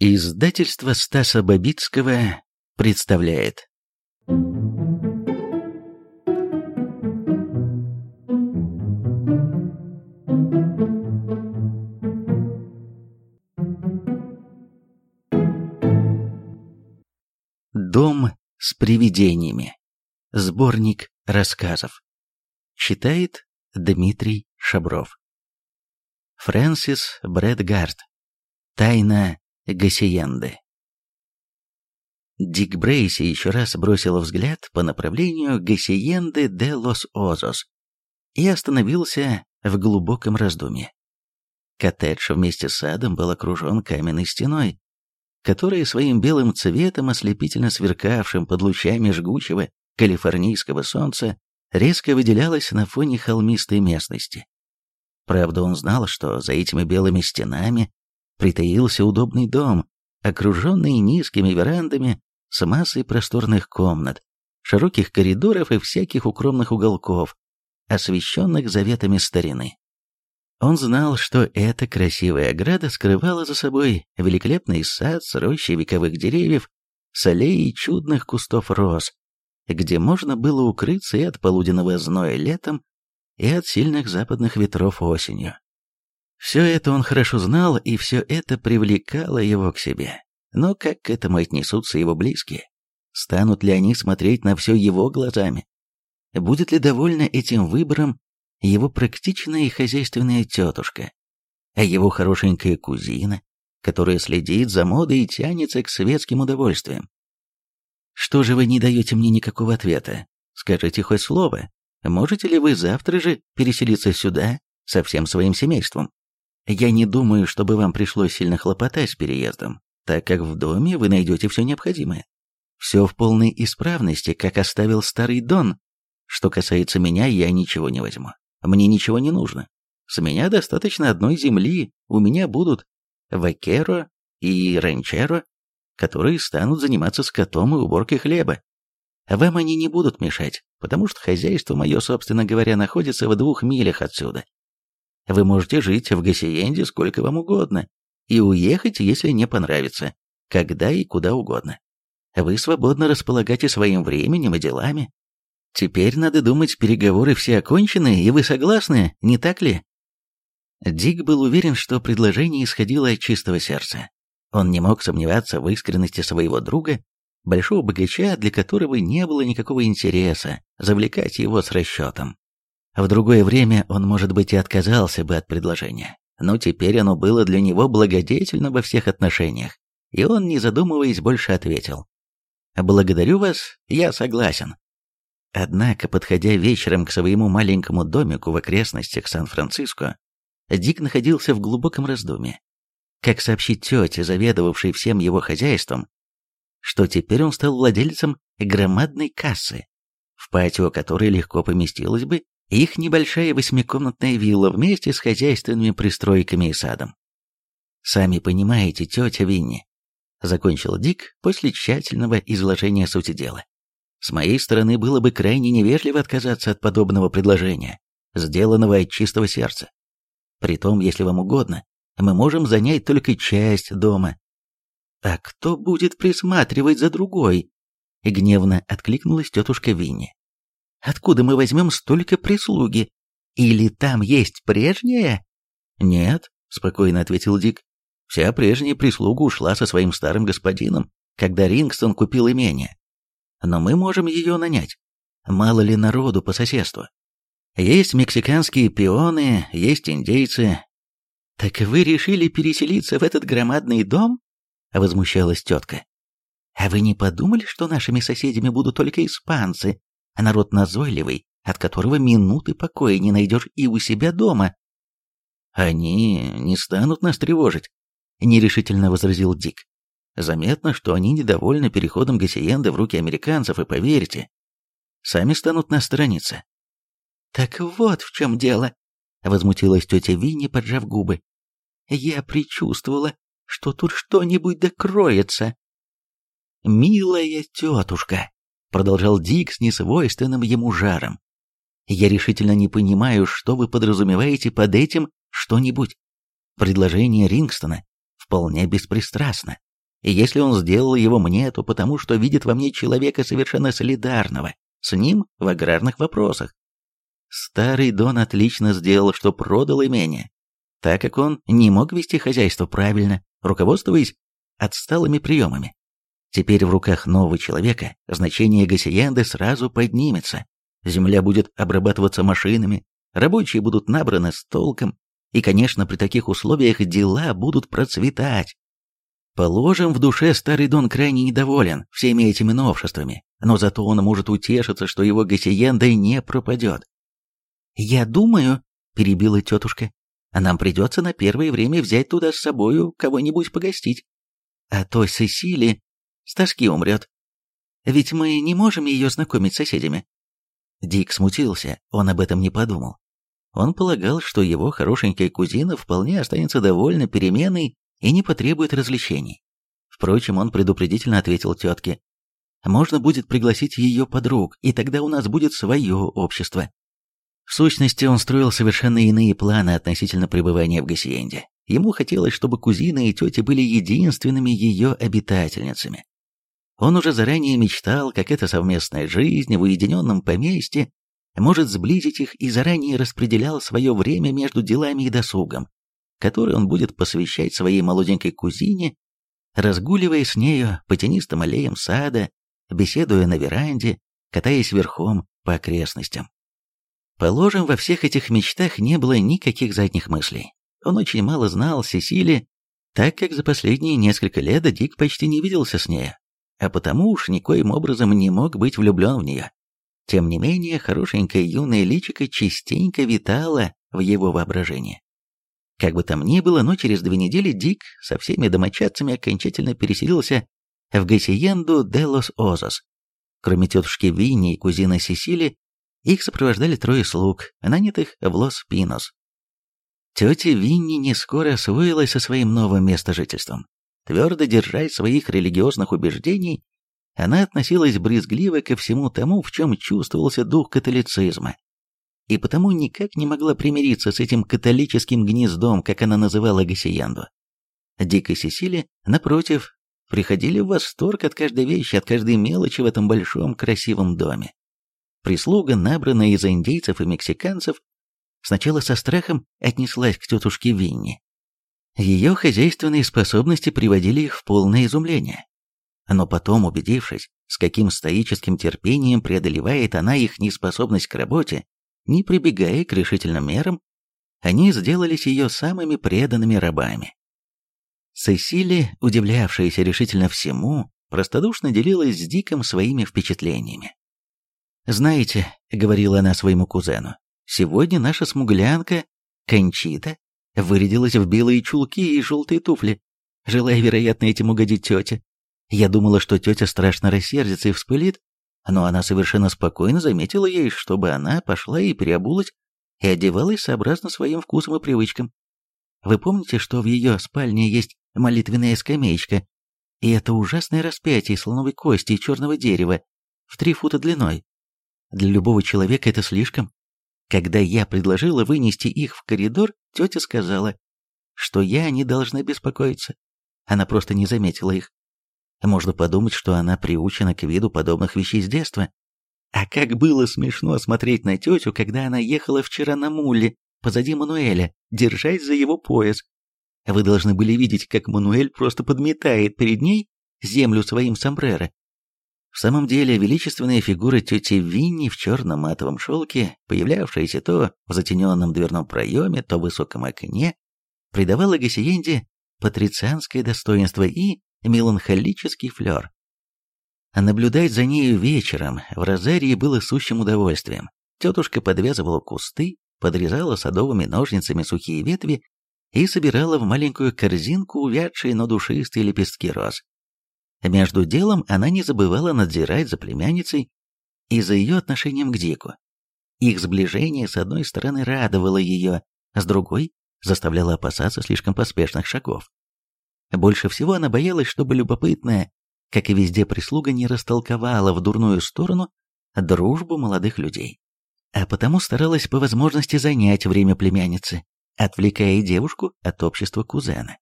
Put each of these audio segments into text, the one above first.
Издательство Стаса Бабицкого представляет Дом с привидениями. Сборник рассказов. Читает Дмитрий Шабров. Фрэнсис Брэдгард. Тайна Гассиенды. Дик Брейси еще раз бросил взгляд по направлению Гассиенды де лос Озос и остановился в глубоком раздумье. Коттедж вместе с садом был окружен каменной стеной, которая своим белым цветом, ослепительно сверкавшим под лучами жгучего калифорнийского солнца, резко выделялась на фоне холмистой местности. Правда, он знал, что за этими белыми стенами притаился удобный дом, окруженный низкими верандами с массой просторных комнат, широких коридоров и всяких укромных уголков, освещенных заветами старины. Он знал, что эта красивая ограда скрывала за собой великолепный сад с рощей вековых деревьев, с аллеей чудных кустов роз, где можно было укрыться и от полуденного зноя летом, и от сильных западных ветров осенью. Все это он хорошо знал, и все это привлекало его к себе. Но как к этому отнесутся его близкие? Станут ли они смотреть на все его глазами? Будет ли довольна этим выбором его практичная и хозяйственная тетушка, а его хорошенькая кузина, которая следит за модой и тянется к светским удовольствиям. Что же вы не даете мне никакого ответа? Скажите хоть слово. Можете ли вы завтра же переселиться сюда со всем своим семейством? Я не думаю, чтобы вам пришлось сильно хлопотать с переездом, так как в доме вы найдете все необходимое. Все в полной исправности, как оставил старый Дон. Что касается меня, я ничего не возьму. Мне ничего не нужно. С меня достаточно одной земли, у меня будут вакеро и ранчеро, которые станут заниматься скотом и уборкой хлеба. Вам они не будут мешать, потому что хозяйство мое, собственно говоря, находится в двух милях отсюда. Вы можете жить в Гассиенде сколько вам угодно и уехать, если не понравится, когда и куда угодно. Вы свободно располагаете своим временем и делами, Теперь, надо думать, переговоры все окончены, и вы согласны, не так ли?» Дик был уверен, что предложение исходило от чистого сердца. Он не мог сомневаться в искренности своего друга, большого богача, для которого не было никакого интереса завлекать его с расчетом. В другое время он, может быть, и отказался бы от предложения, но теперь оно было для него благодетельно во всех отношениях, и он, не задумываясь, больше ответил. «Благодарю вас, я согласен». Однако, подходя вечером к своему маленькому домику в окрестностях Сан-Франциско, Дик находился в глубоком раздумье. Как сообщить тете, заведовавшей всем его хозяйством, что теперь он стал владельцем громадной кассы, в патио которой легко поместилась бы их небольшая восьмикомнатная вилла вместе с хозяйственными пристройками и садом. «Сами понимаете, тетя Винни», — закончил Дик после тщательного изложения сути дела. С моей стороны было бы крайне невежливо отказаться от подобного предложения, сделанного от чистого сердца. Притом, если вам угодно, мы можем занять только часть дома. А кто будет присматривать за другой? Гневно откликнулась тетушка Винни. Откуда мы возьмем столько прислуги? Или там есть прежняя? Нет, спокойно ответил Дик. Вся прежняя прислуга ушла со своим старым господином, когда Рингстон купил имение но мы можем ее нанять. Мало ли народу по соседству. Есть мексиканские пионы, есть индейцы. Так вы решили переселиться в этот громадный дом? Возмущалась тетка. А вы не подумали, что нашими соседями будут только испанцы, а народ назойливый, от которого минуты покоя не найдешь и у себя дома? Они не станут нас тревожить, нерешительно возразил Дик. Заметно, что они недовольны переходом Гассиенда в руки американцев, и поверьте, сами станут на странице. «Так вот в чем дело», — возмутилась тетя Винни, поджав губы. «Я предчувствовала, что тут что-нибудь докроется». «Милая тетушка», продолжал Дик с несвойственным ему жаром. «Я решительно не понимаю, что вы подразумеваете под этим что-нибудь. Предложение Рингстона вполне беспристрастно. И если он сделал его мне, то потому, что видит во мне человека совершенно солидарного с ним в аграрных вопросах. Старый Дон отлично сделал, что продал имение, так как он не мог вести хозяйство правильно, руководствуясь отсталыми приемами. Теперь в руках нового человека значение гасиенды сразу поднимется. Земля будет обрабатываться машинами, рабочие будут набраны с толком, и, конечно, при таких условиях дела будут процветать. Положим, в душе старый Дон крайне недоволен всеми этими новшествами, но зато он может утешиться, что его гасиенда не пропадет. «Я думаю», — перебила тетушка, — «нам придется на первое время взять туда с собою кого-нибудь погостить. А то Сесили с тоски умрет. Ведь мы не можем ее знакомить с соседями». Дик смутился, он об этом не подумал. Он полагал, что его хорошенькая кузина вполне останется довольна переменой и не потребует развлечений. Впрочем, он предупредительно ответил тетке, «Можно будет пригласить ее подруг, и тогда у нас будет свое общество». В сущности, он строил совершенно иные планы относительно пребывания в Гассиенде. Ему хотелось, чтобы кузина и тетя были единственными ее обитательницами. Он уже заранее мечтал, как эта совместная жизнь в уединенном поместье может сблизить их и заранее распределял свое время между делами и досугом, который он будет посвящать своей молоденькой кузине, разгуливая с нею по тенистым аллеям сада, беседуя на веранде, катаясь верхом по окрестностям. Положим, во всех этих мечтах не было никаких задних мыслей. Он очень мало знал Сесили, так как за последние несколько лет Дик почти не виделся с ней, а потому уж никоим образом не мог быть влюблен в нее. Тем не менее, хорошенькая юная личико частенько витала в его воображении. Как бы там ни было, но через две недели Дик со всеми домочадцами окончательно переселился в Гасиенду де лос Озос. Кроме тетушки Винни и кузины Сесили, их сопровождали трое слуг, нанятых в Лос-Пинос. Тетя Винни не скоро освоилась со своим новым местожительством. Твердо держась своих религиозных убеждений, она относилась брезгливо ко всему тому, в чем чувствовался дух католицизма, и потому никак не могла примириться с этим католическим гнездом, как она называла Гассиянду. Дик и Сесили, напротив, приходили в восторг от каждой вещи, от каждой мелочи в этом большом красивом доме. Прислуга, набранная из индейцев и мексиканцев, сначала со страхом отнеслась к тетушке Винни. Ее хозяйственные способности приводили их в полное изумление. Но потом, убедившись, с каким стоическим терпением преодолевает она их неспособность к работе, не прибегая к решительным мерам, они сделались ее самыми преданными рабами. Сесили, удивлявшаяся решительно всему, простодушно делилась с Диком своими впечатлениями. «Знаете», — говорила она своему кузену, — «сегодня наша смуглянка, Кончита, вырядилась в белые чулки и желтые туфли, желая, вероятно, этим угодить тете. Я думала, что тетя страшно рассердится и вспылит, но она совершенно спокойно заметила ей, чтобы она пошла и переобулась, и одевалась сообразно своим вкусам и привычкам. Вы помните, что в ее спальне есть молитвенная скамеечка, и это ужасное распятие слоновой кости и черного дерева в три фута длиной? Для любого человека это слишком. Когда я предложила вынести их в коридор, тетя сказала, что я не должна беспокоиться. Она просто не заметила их. Можно подумать, что она приучена к виду подобных вещей с детства. А как было смешно смотреть на тетю, когда она ехала вчера на муле позади Мануэля, держась за его пояс. Вы должны были видеть, как Мануэль просто подметает перед ней землю своим сомбреро. В самом деле, величественная фигура тети Винни в черном матовом шелке, появлявшаяся то в затененном дверном проеме, то в высоком окне, придавала Гассиенде патрицианское достоинство и меланхолический флер. А наблюдать за нею вечером в розарии было сущим удовольствием. Тетушка подвязывала кусты, подрезала садовыми ножницами сухие ветви и собирала в маленькую корзинку увядшие, но душистые лепестки роз. Между делом она не забывала надзирать за племянницей и за ее отношением к Дику. Их сближение с одной стороны радовало ее, с другой заставляло опасаться слишком поспешных шагов. Больше всего она боялась, чтобы любопытная как и везде прислуга не растолковала в дурную сторону дружбу молодых людей, а потому старалась по возможности занять время племянницы, отвлекая девушку от общества кузена.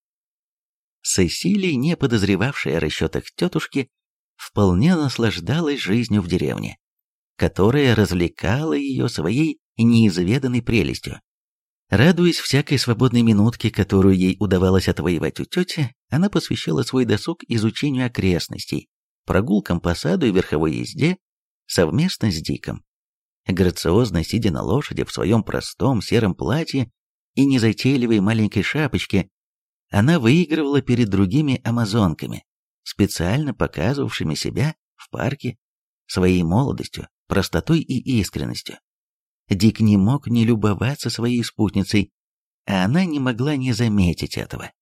Сесилия, не подозревавшая о расчетах тетушки, вполне наслаждалась жизнью в деревне, которая развлекала ее своей неизведанной прелестью. Радуясь всякой свободной минутке, которую ей удавалось отвоевать у тети, она посвящала свой досуг изучению окрестностей, прогулкам по саду и верховой езде совместно с Диком. Грациозно сидя на лошади в своем простом сером платье и незатейливой маленькой шапочке, она выигрывала перед другими амазонками, специально показывавшими себя в парке своей молодостью, простотой и искренностью. Дик не мог не любоваться своей спутницей, а она не могла не заметить этого.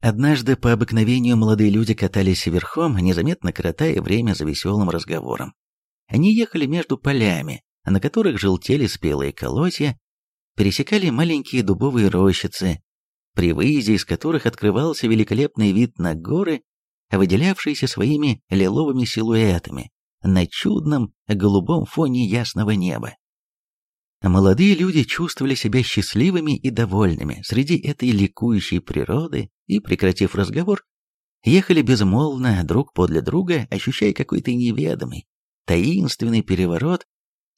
Однажды по обыкновению молодые люди катались верхом, незаметно коротая время за веселым разговором. Они ехали между полями, на которых желтели спелые колосья, пересекали маленькие дубовые рощицы, при выезде из которых открывался великолепный вид на горы, выделявшиеся своими лиловыми силуэтами на чудном голубом фоне ясного неба. Молодые люди чувствовали себя счастливыми и довольными среди этой ликующей природы и, прекратив разговор, ехали безмолвно друг подле друга, ощущая какой-то неведомый, таинственный переворот,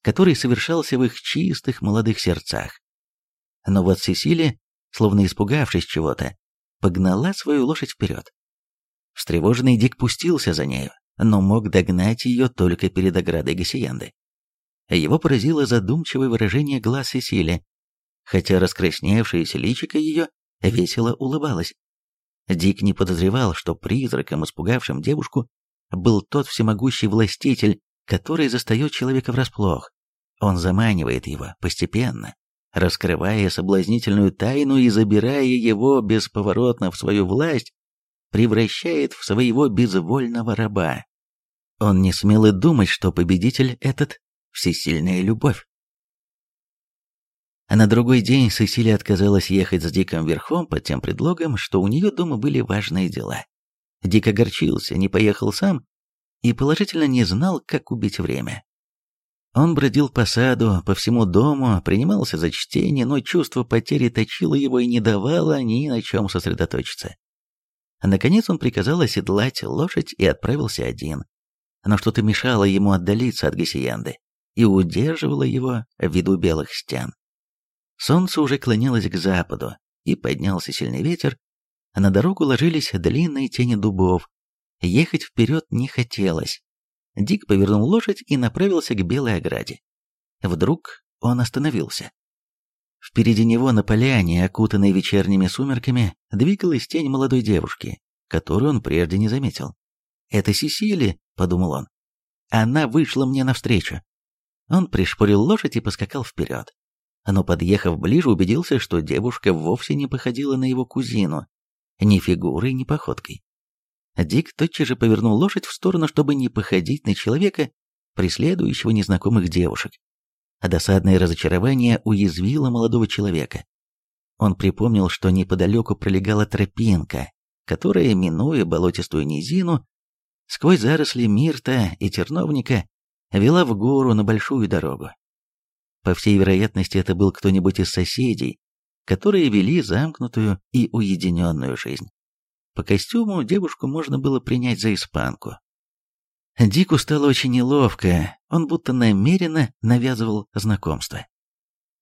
который совершался в их чистых молодых сердцах. Но вот Сесилия, словно испугавшись чего-то, погнала свою лошадь вперед. Встревоженный Дик пустился за нею, но мог догнать ее только перед оградой Гассиенды. Его поразило задумчивое выражение глаз Сесили, хотя раскрасневшееся личико ее весело улыбалось. Дик не подозревал, что призраком, испугавшим девушку, был тот всемогущий властитель, который застает человека врасплох. Он заманивает его постепенно, раскрывая соблазнительную тайну и забирая его бесповоротно в свою власть, превращает в своего безвольного раба. Он не смел и думать, что победитель этот всесильная любовь. А на другой день Сесилия отказалась ехать с Диком верхом под тем предлогом, что у нее дома были важные дела. Дик огорчился, не поехал сам и положительно не знал, как убить время. Он бродил по саду, по всему дому, принимался за чтение, но чувство потери точило его и не давало ни на чем сосредоточиться. Наконец он приказал оседлать лошадь и отправился один. Но что-то мешало ему отдалиться от Гасиянды и удерживала его в виду белых стен. Солнце уже клонилось к западу, и поднялся сильный ветер, на дорогу ложились длинные тени дубов. Ехать вперед не хотелось. Дик повернул лошадь и направился к белой ограде. Вдруг он остановился. Впереди него на поляне, окутанной вечерними сумерками, двигалась тень молодой девушки, которую он прежде не заметил. «Это Сесили», — подумал он. «Она вышла мне навстречу». Он пришпорил лошадь и поскакал вперед. Но, подъехав ближе, убедился, что девушка вовсе не походила на его кузину, ни фигурой, ни походкой. Дик тотчас же повернул лошадь в сторону, чтобы не походить на человека, преследующего незнакомых девушек. А досадное разочарование уязвило молодого человека. Он припомнил, что неподалеку пролегала тропинка, которая, минуя болотистую низину, сквозь заросли мирта и терновника, вела в гору на большую дорогу. По всей вероятности, это был кто-нибудь из соседей, которые вели замкнутую и уединенную жизнь. По костюму девушку можно было принять за испанку. Дику стало очень неловко, он будто намеренно навязывал знакомство.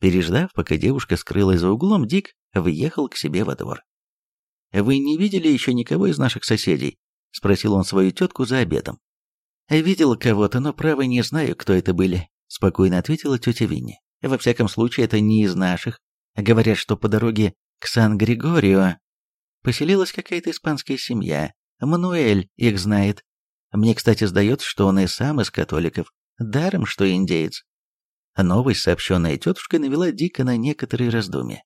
Переждав, пока девушка скрылась за углом, Дик въехал к себе во двор. «Вы не видели еще никого из наших соседей?» — спросил он свою тетку за обедом. «Видел кого-то, но, право, не знаю, кто это были», — спокойно ответила тетя Винни. «Во всяком случае, это не из наших. Говорят, что по дороге к Сан-Григорио поселилась какая-то испанская семья. Мануэль их знает. Мне, кстати, сдается, что он и сам из католиков, даром, что индеец». Новость, сообщенная тетушкой, навела Дика на некоторые раздумья.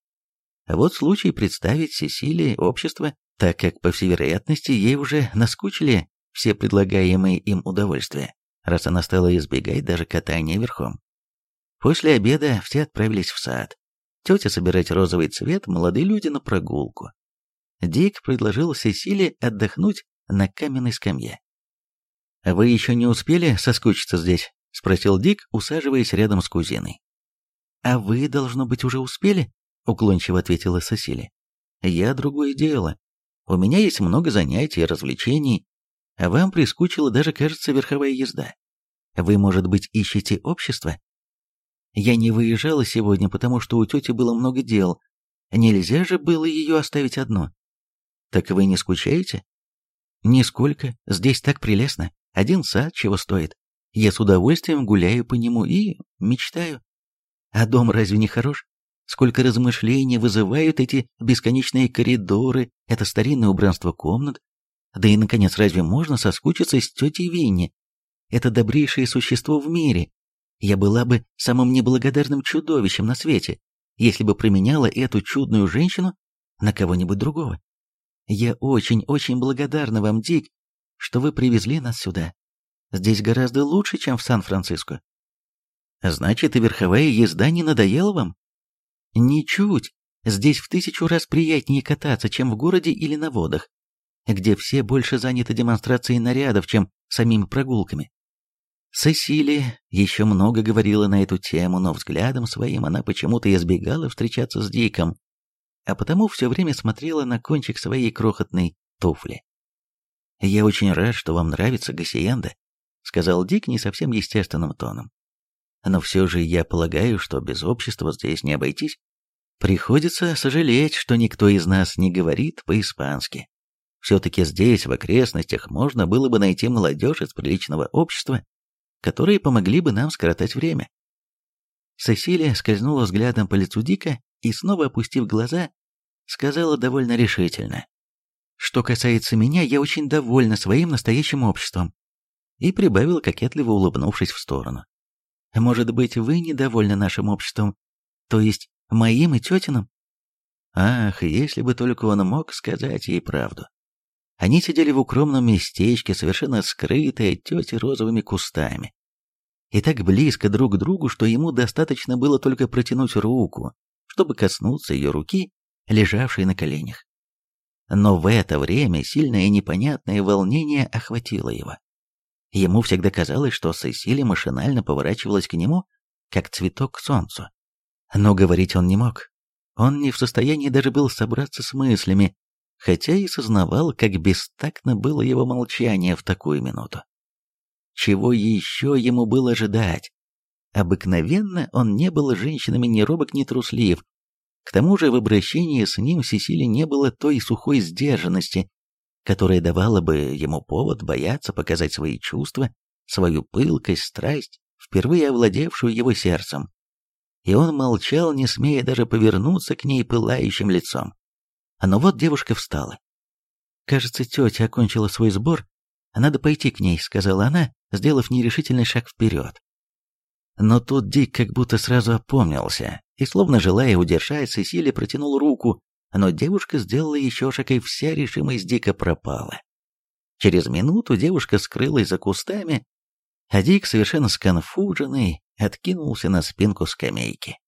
Вот случай представить Сесилии общество, так как, по всей вероятности, ей уже наскучили все предлагаемые им удовольствия, раз она стала избегать даже катания верхом. После обеда все отправились в сад. Тетя собирать розовый цвет, молодые люди на прогулку. Дик предложил Сесиле отдохнуть на каменной скамье. «Вы еще не успели соскучиться здесь?» — спросил Дик, усаживаясь рядом с кузиной. «А вы, должно быть, уже успели?» — уклончиво ответила Сосили. «Я другое дело. У меня есть много занятий и развлечений, а вам прискучила даже, кажется, верховая езда. Вы, может быть, ищете общество?» «Я не выезжала сегодня, потому что у тети было много дел. Нельзя же было ее оставить одну». «Так вы не скучаете?» «Нисколько. Здесь так прелестно. Один сад чего стоит. Я с удовольствием гуляю по нему и мечтаю. А дом разве не хорош? Сколько размышлений вызывают эти бесконечные коридоры, это старинное убранство комнат. Да и, наконец, разве можно соскучиться с тетей Винни? Это добрейшее существо в мире. Я была бы самым неблагодарным чудовищем на свете, если бы променяла эту чудную женщину на кого-нибудь другого. Я очень-очень благодарна вам, Дик, что вы привезли нас сюда. Здесь гораздо лучше, чем в Сан-Франциско. Значит, и верховая езда не надоела вам? Ничуть. Здесь в тысячу раз приятнее кататься, чем в городе или на водах, где все больше заняты демонстрацией нарядов, чем самими прогулками. Сесилия еще много говорила на эту тему, но взглядом своим она почему-то избегала встречаться с Диком, а потому все время смотрела на кончик своей крохотной туфли. «Я очень рад, что вам нравится Гассиенда», — сказал Дик не совсем естественным тоном. «Но все же я полагаю, что без общества здесь не обойтись. Приходится сожалеть, что никто из нас не говорит по-испански. Все-таки здесь, в окрестностях, можно было бы найти молодежь из приличного общества, которые помогли бы нам скоротать время». Сесилия скользнула взглядом по лицу Дика и, снова опустив глаза, сказала довольно решительно. Что касается меня, я очень довольна своим настоящим обществом. И прибавила, кокетливо улыбнувшись в сторону. Может быть, вы недовольны нашим обществом, то есть моим и тетиным? Ах, если бы только он мог сказать ей правду. Они сидели в укромном местечке, совершенно скрытые от тети розовыми кустами. И так близко друг к другу, что ему достаточно было только протянуть руку, чтобы коснуться ее руки, лежавшей на коленях. Но в это время сильное и непонятное волнение охватило его. Ему всегда казалось, что Сесили машинально поворачивалась к нему, как цветок к солнцу. Но говорить он не мог. Он не в состоянии даже был собраться с мыслями, хотя и сознавал, как бестактно было его молчание в такую минуту. Чего еще ему было ожидать? Обыкновенно он не был женщинами ни робок, ни труслив, к тому же в обращении с ним Сесили не было той сухой сдержанности, которая давала бы ему повод бояться показать свои чувства, свою пылкость, страсть, впервые овладевшую его сердцем. И он молчал, не смея даже повернуться к ней пылающим лицом. Но вот девушка встала. «Кажется, тетя окончила свой сбор. Надо пойти к ней», — сказала она, сделав нерешительный шаг вперед. Но тут Дик как будто сразу опомнился, и, словно желая удержать, Сесилия протянул руку, но девушка сделала еще шаг, и вся решимость Дика пропала. Через минуту девушка скрылась за кустами, а Дик, совершенно сконфуженный, откинулся на спинку скамейки.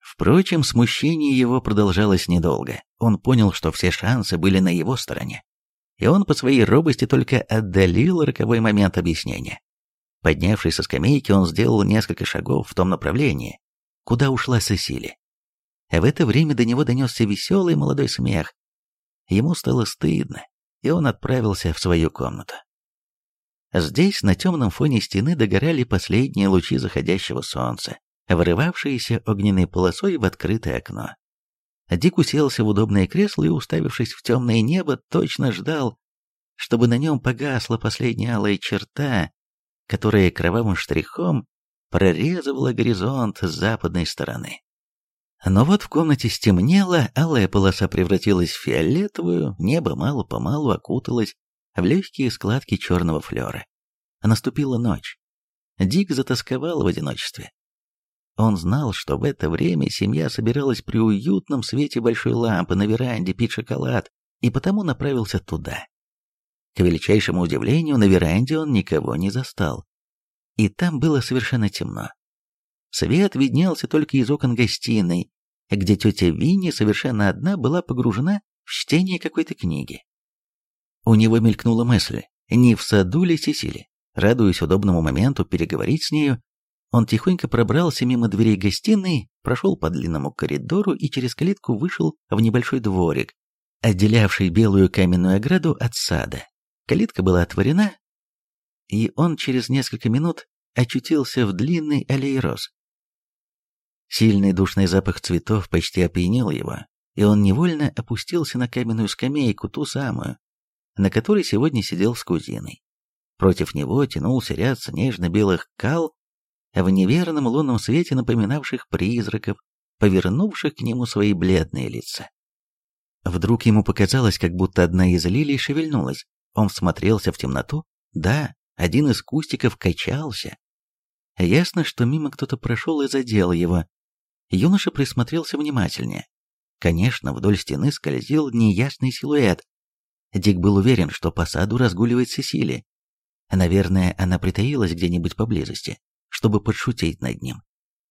Впрочем, смущение его продолжалось недолго. Он понял, что все шансы были на его стороне. И он по своей робости только отдалил роковой момент объяснения. Поднявшись со скамейки, он сделал несколько шагов в том направлении, куда ушла Сесили. А в это время до него донесся веселый молодой смех. Ему стало стыдно, и он отправился в свою комнату. Здесь, на темном фоне стены, догорали последние лучи заходящего солнца, вырывавшиеся огненной полосой в открытое окно. Дик уселся в удобное кресло и, уставившись в темное небо, точно ждал, чтобы на нем погасла последняя алая черта, которая кровавым штрихом прорезывала горизонт с западной стороны. Но вот в комнате стемнело, алая полоса превратилась в фиолетовую, небо мало-помалу окуталось в легкие складки черного флера. Наступила ночь. Дик затасковал в одиночестве. Он знал, что в это время семья собиралась при уютном свете большой лампы на веранде пить шоколад, и потому направился туда. К величайшему удивлению, на веранде он никого не застал. И там было совершенно темно. Свет виднелся только из окон гостиной, где тетя Винни совершенно одна была погружена в чтение какой-то книги. У него мелькнула мысль, не в саду ли Сесили. Радуясь удобному моменту переговорить с нею, он тихонько пробрался мимо дверей гостиной, прошел по длинному коридору и через калитку вышел в небольшой дворик, отделявший белую каменную ограду от сада. Калитка была отворена, и он через несколько минут очутился в длинной аллее роз. Сильный душный запах цветов почти опьянил его, и он невольно опустился на каменную скамейку, ту самую, на которой сегодня сидел с кузиной. Против него тянулся ряд снежно-белых кал, в неверном лунном свете напоминавших призраков, повернувших к нему свои бледные лица. Вдруг ему показалось, как будто одна из лилий шевельнулась. Он всмотрелся в темноту. Да, один из кустиков качался. Ясно, что мимо кто-то прошел и задел его. Юноша присмотрелся внимательнее. Конечно, вдоль стены скользил неясный силуэт. Дик был уверен, что по саду разгуливает Сесилия. Наверное, она притаилась где-нибудь поблизости чтобы подшутить над ним.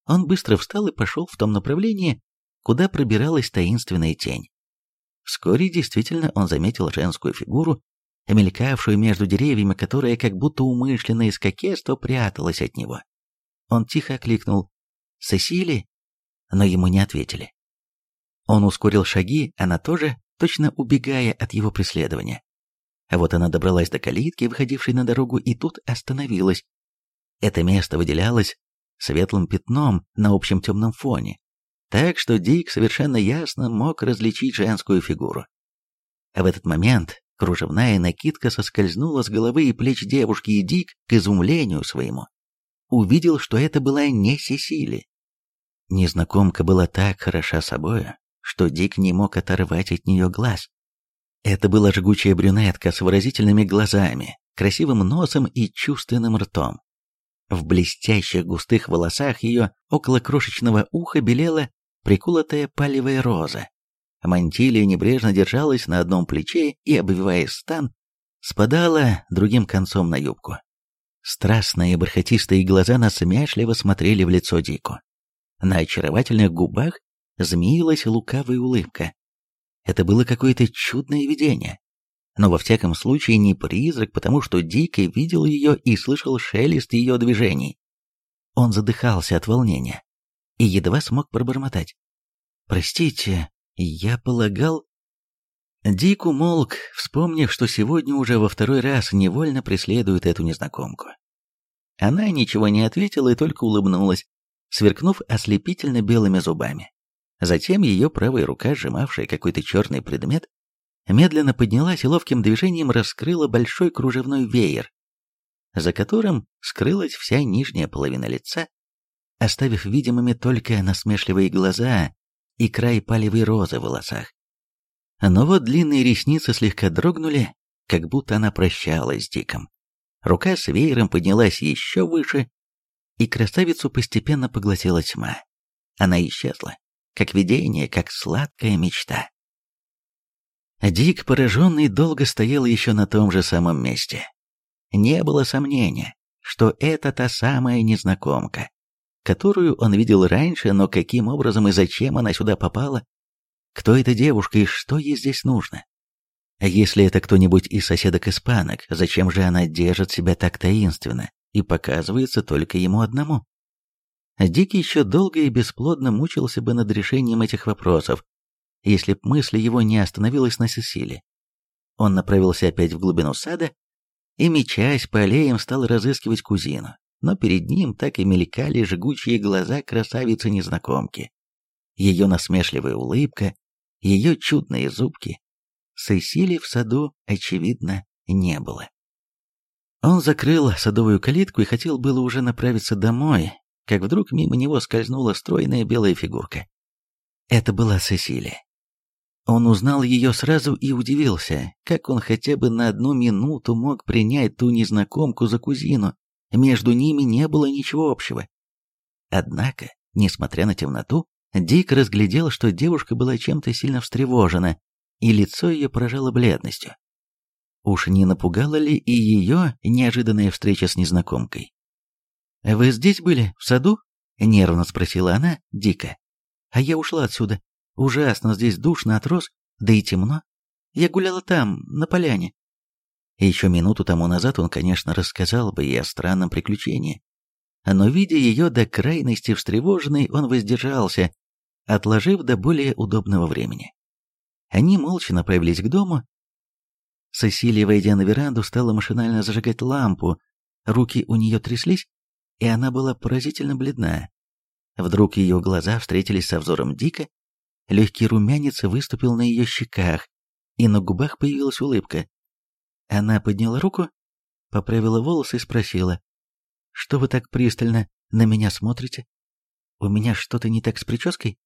Он быстро встал и пошел в том направлении, куда пробиралась таинственная тень. Вскоре действительно он заметил женскую фигуру, мелькавшую между деревьями, которая как будто умышленно из кокетства пряталась от него. Он тихо окликнул «Сесили?», но ему не ответили. Он ускорил шаги, она тоже, точно убегая от его преследования. А вот она добралась до калитки, выходившей на дорогу, и тут остановилась, это место выделялось светлым пятном на общем темном фоне, так что Дик совершенно ясно мог различить женскую фигуру. А в этот момент кружевная накидка соскользнула с головы и плеч девушки, и Дик, к изумлению своему, увидел, что это была не Сесили. Незнакомка была так хороша собою, что Дик не мог оторвать от нее глаз. Это была жгучая брюнетка с выразительными глазами, красивым носом и чувственным ртом. В блестящих густых волосах ее около крошечного уха белела приколотая палевая роза. Мантилия небрежно держалась на одном плече и, обвивая стан, спадала другим концом на юбку. Страстные бархатистые глаза насмешливо смотрели в лицо Дику. На очаровательных губах змеилась лукавая улыбка. Это было какое-то чудное видение но во всяком случае не призрак, потому что Дико видел ее и слышал шелест ее движений. Он задыхался от волнения и едва смог пробормотать. «Простите, я полагал...» Дик умолк, вспомнив, что сегодня уже во второй раз невольно преследует эту незнакомку. Она ничего не ответила и только улыбнулась, сверкнув ослепительно белыми зубами. Затем ее правая рука, сжимавшая какой-то черный предмет, медленно поднялась и ловким движением раскрыла большой кружевной веер, за которым скрылась вся нижняя половина лица, оставив видимыми только насмешливые глаза и край палевой розы в волосах. Но вот длинные ресницы слегка дрогнули, как будто она прощалась с Диком. Рука с веером поднялась еще выше, и красавицу постепенно поглотила тьма. Она исчезла, как видение, как сладкая мечта. Дик, пораженный, долго стоял еще на том же самом месте. Не было сомнения, что это та самая незнакомка, которую он видел раньше, но каким образом и зачем она сюда попала? Кто эта девушка и что ей здесь нужно? Если это кто-нибудь из соседок-испанок, зачем же она держит себя так таинственно и показывается только ему одному? Дик еще долго и бесплодно мучился бы над решением этих вопросов, если б мысль его не остановилась на Сесиле. Он направился опять в глубину сада и, мечась по аллеям, стал разыскивать кузину, но перед ним так и мелькали жгучие глаза красавицы-незнакомки. Ее насмешливая улыбка, ее чудные зубки. Сесили в саду, очевидно, не было. Он закрыл садовую калитку и хотел было уже направиться домой, как вдруг мимо него скользнула стройная белая фигурка. Это была Сесилия. Он узнал ее сразу и удивился, как он хотя бы на одну минуту мог принять ту незнакомку за кузину. Между ними не было ничего общего. Однако, несмотря на темноту, Дик разглядел, что девушка была чем-то сильно встревожена, и лицо ее поражало бледностью. Уж не напугала ли и ее неожиданная встреча с незнакомкой? «Вы здесь были, в саду?» — нервно спросила она, дико. «А я ушла отсюда. Ужасно здесь душно от роз, да и темно. Я гуляла там, на поляне. Еще минуту тому назад он, конечно, рассказал бы ей о странном приключении. Но, видя ее до крайности встревоженной, он воздержался, отложив до более удобного времени. Они молча направились к дому. Сесилия, войдя на веранду, стала машинально зажигать лампу, руки у нее тряслись, и она была поразительно бледна. Вдруг ее глаза встретились со взором Дика, легкий румянец выступил на ее щеках, и на губах появилась улыбка. Она подняла руку, поправила волосы и спросила, «Что вы так пристально на меня смотрите? У меня что-то не так с прической?»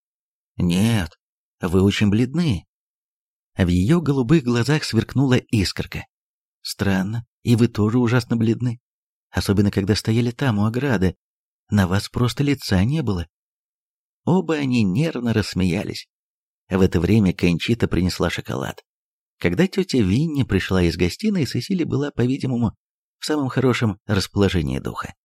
«Нет, вы очень бледны». В ее голубых глазах сверкнула искорка. «Странно, и вы тоже ужасно бледны. Особенно, когда стояли там, у ограды. На вас просто лица не было». Оба они нервно рассмеялись. В это время Кончита принесла шоколад. Когда тетя Винни пришла из гостиной, Сесили была, по-видимому, в самом хорошем расположении духа.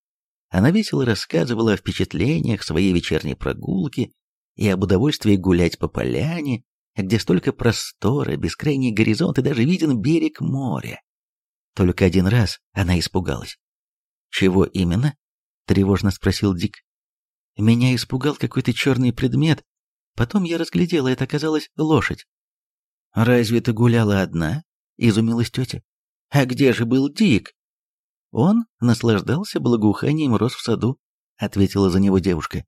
Она весело рассказывала о впечатлениях своей вечерней прогулки и об удовольствии гулять по поляне, где столько простора, бескрайний горизонт и даже виден берег моря. Только один раз она испугалась. «Чего именно?» — тревожно спросил Дик. «Меня испугал какой-то черный предмет. Потом я разглядела, это оказалась лошадь. «Разве ты гуляла одна?» — изумилась тетя. «А где же был Дик?» «Он наслаждался благоуханием роз в саду», — ответила за него девушка.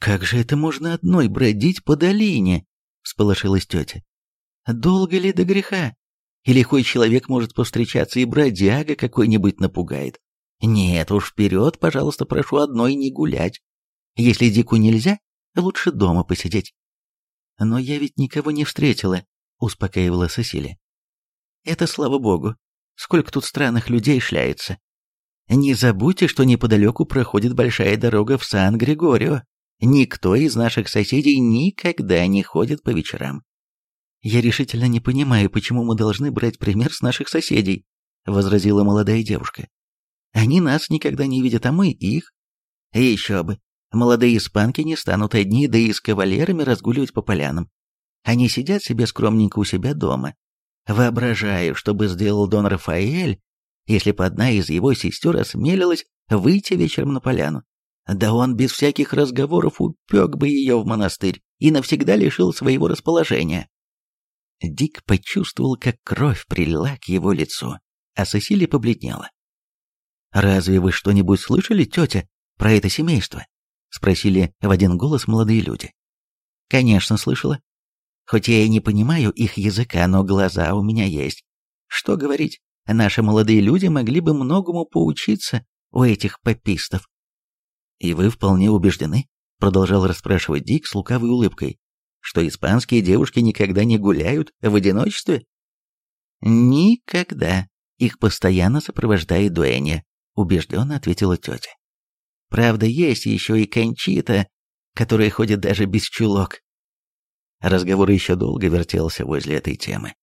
«Как же это можно одной бродить по долине?» — всполошилась тетя. «Долго ли до греха? И лихой человек может повстречаться, и бродяга какой-нибудь напугает. Нет уж, вперед, пожалуйста, прошу одной не гулять. Если Дику нельзя, лучше дома посидеть». «Но я ведь никого не встретила», успокаивала Сесилия. Это слава богу. Сколько тут странных людей шляется. Не забудьте, что неподалеку проходит большая дорога в Сан-Григорио. Никто из наших соседей никогда не ходит по вечерам. Я решительно не понимаю, почему мы должны брать пример с наших соседей, возразила молодая девушка. Они нас никогда не видят, а мы их. Еще бы, молодые испанки не станут одни, да и с кавалерами разгуливать по полянам. Они сидят себе скромненько у себя дома. Воображаю, что бы сделал Дон Рафаэль, если бы одна из его сестер осмелилась выйти вечером на поляну. Да он без всяких разговоров упек бы ее в монастырь и навсегда лишил своего расположения. Дик почувствовал, как кровь прилила к его лицу, а Сесилия побледнела. «Разве вы что-нибудь слышали, тетя, про это семейство?» — спросили в один голос молодые люди. «Конечно, слышала. Хоть я и не понимаю их языка, но глаза у меня есть. Что говорить, наши молодые люди могли бы многому поучиться у этих попистов. «И вы вполне убеждены?» — продолжал расспрашивать Дик с лукавой улыбкой, «что испанские девушки никогда не гуляют в одиночестве?» «Никогда. Их постоянно сопровождает дуэнья», — убежденно ответила тетя. «Правда, есть еще и кончита, которая ходит даже без чулок. Разговор еще долго вертелся возле этой темы.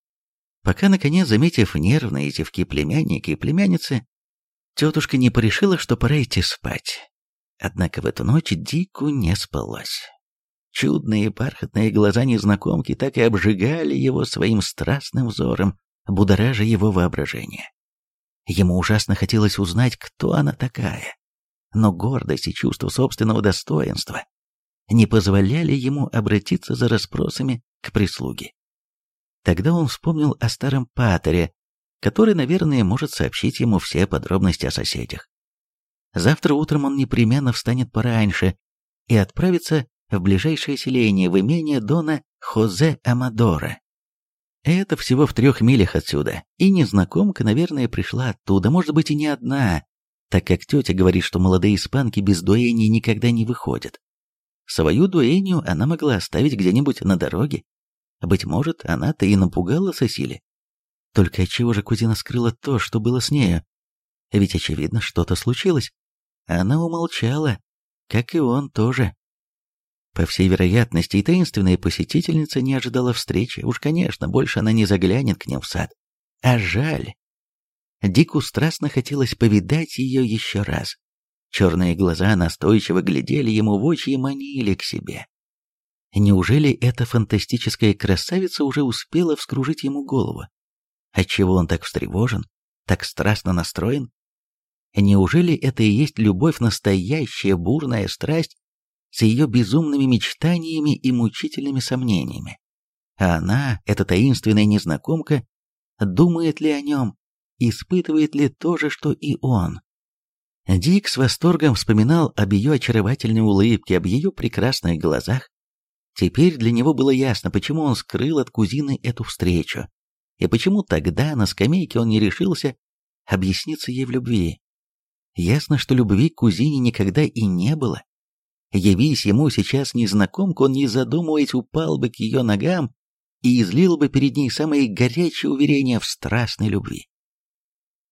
Пока, наконец, заметив нервные зевки племянника и племянницы, тетушка не порешила, что пора идти спать. Однако в эту ночь Дику не спалось. Чудные бархатные глаза незнакомки так и обжигали его своим страстным взором, будоража его воображение. Ему ужасно хотелось узнать, кто она такая. Но гордость и чувство собственного достоинства не позволяли ему обратиться за расспросами к прислуге. Тогда он вспомнил о старом патере, который, наверное, может сообщить ему все подробности о соседях. Завтра утром он непременно встанет пораньше и отправится в ближайшее селение в имение Дона Хозе Амадора. Это всего в трех милях отсюда, и незнакомка, наверное, пришла оттуда, может быть, и не одна, так как тетя говорит, что молодые испанки без дуэни никогда не выходят. Свою дуэнью она могла оставить где-нибудь на дороге. Быть может, она-то и напугала Сесили. Только отчего же кузина скрыла то, что было с нею? Ведь, очевидно, что-то случилось. Она умолчала, как и он тоже. По всей вероятности, и таинственная посетительница не ожидала встречи. Уж, конечно, больше она не заглянет к ним в сад. А жаль. Дику страстно хотелось повидать ее еще раз. Черные глаза настойчиво глядели ему в очи и манили к себе. Неужели эта фантастическая красавица уже успела вскружить ему голову? Отчего он так встревожен? так страстно настроен? Неужели это и есть любовь, настоящая бурная страсть с ее безумными мечтаниями и мучительными сомнениями? А она, эта таинственная незнакомка, думает ли о нем, испытывает ли то же, что и он? Дик с восторгом вспоминал об ее очаровательной улыбке, об ее прекрасных глазах. Теперь для него было ясно, почему он скрыл от кузины эту встречу, и почему тогда на скамейке он не решился объясниться ей в любви. Ясно, что любви к кузине никогда и не было. Явись ему сейчас незнакомка, он, не задумываясь, упал бы к ее ногам и излил бы перед ней самые горячие уверения в страстной любви.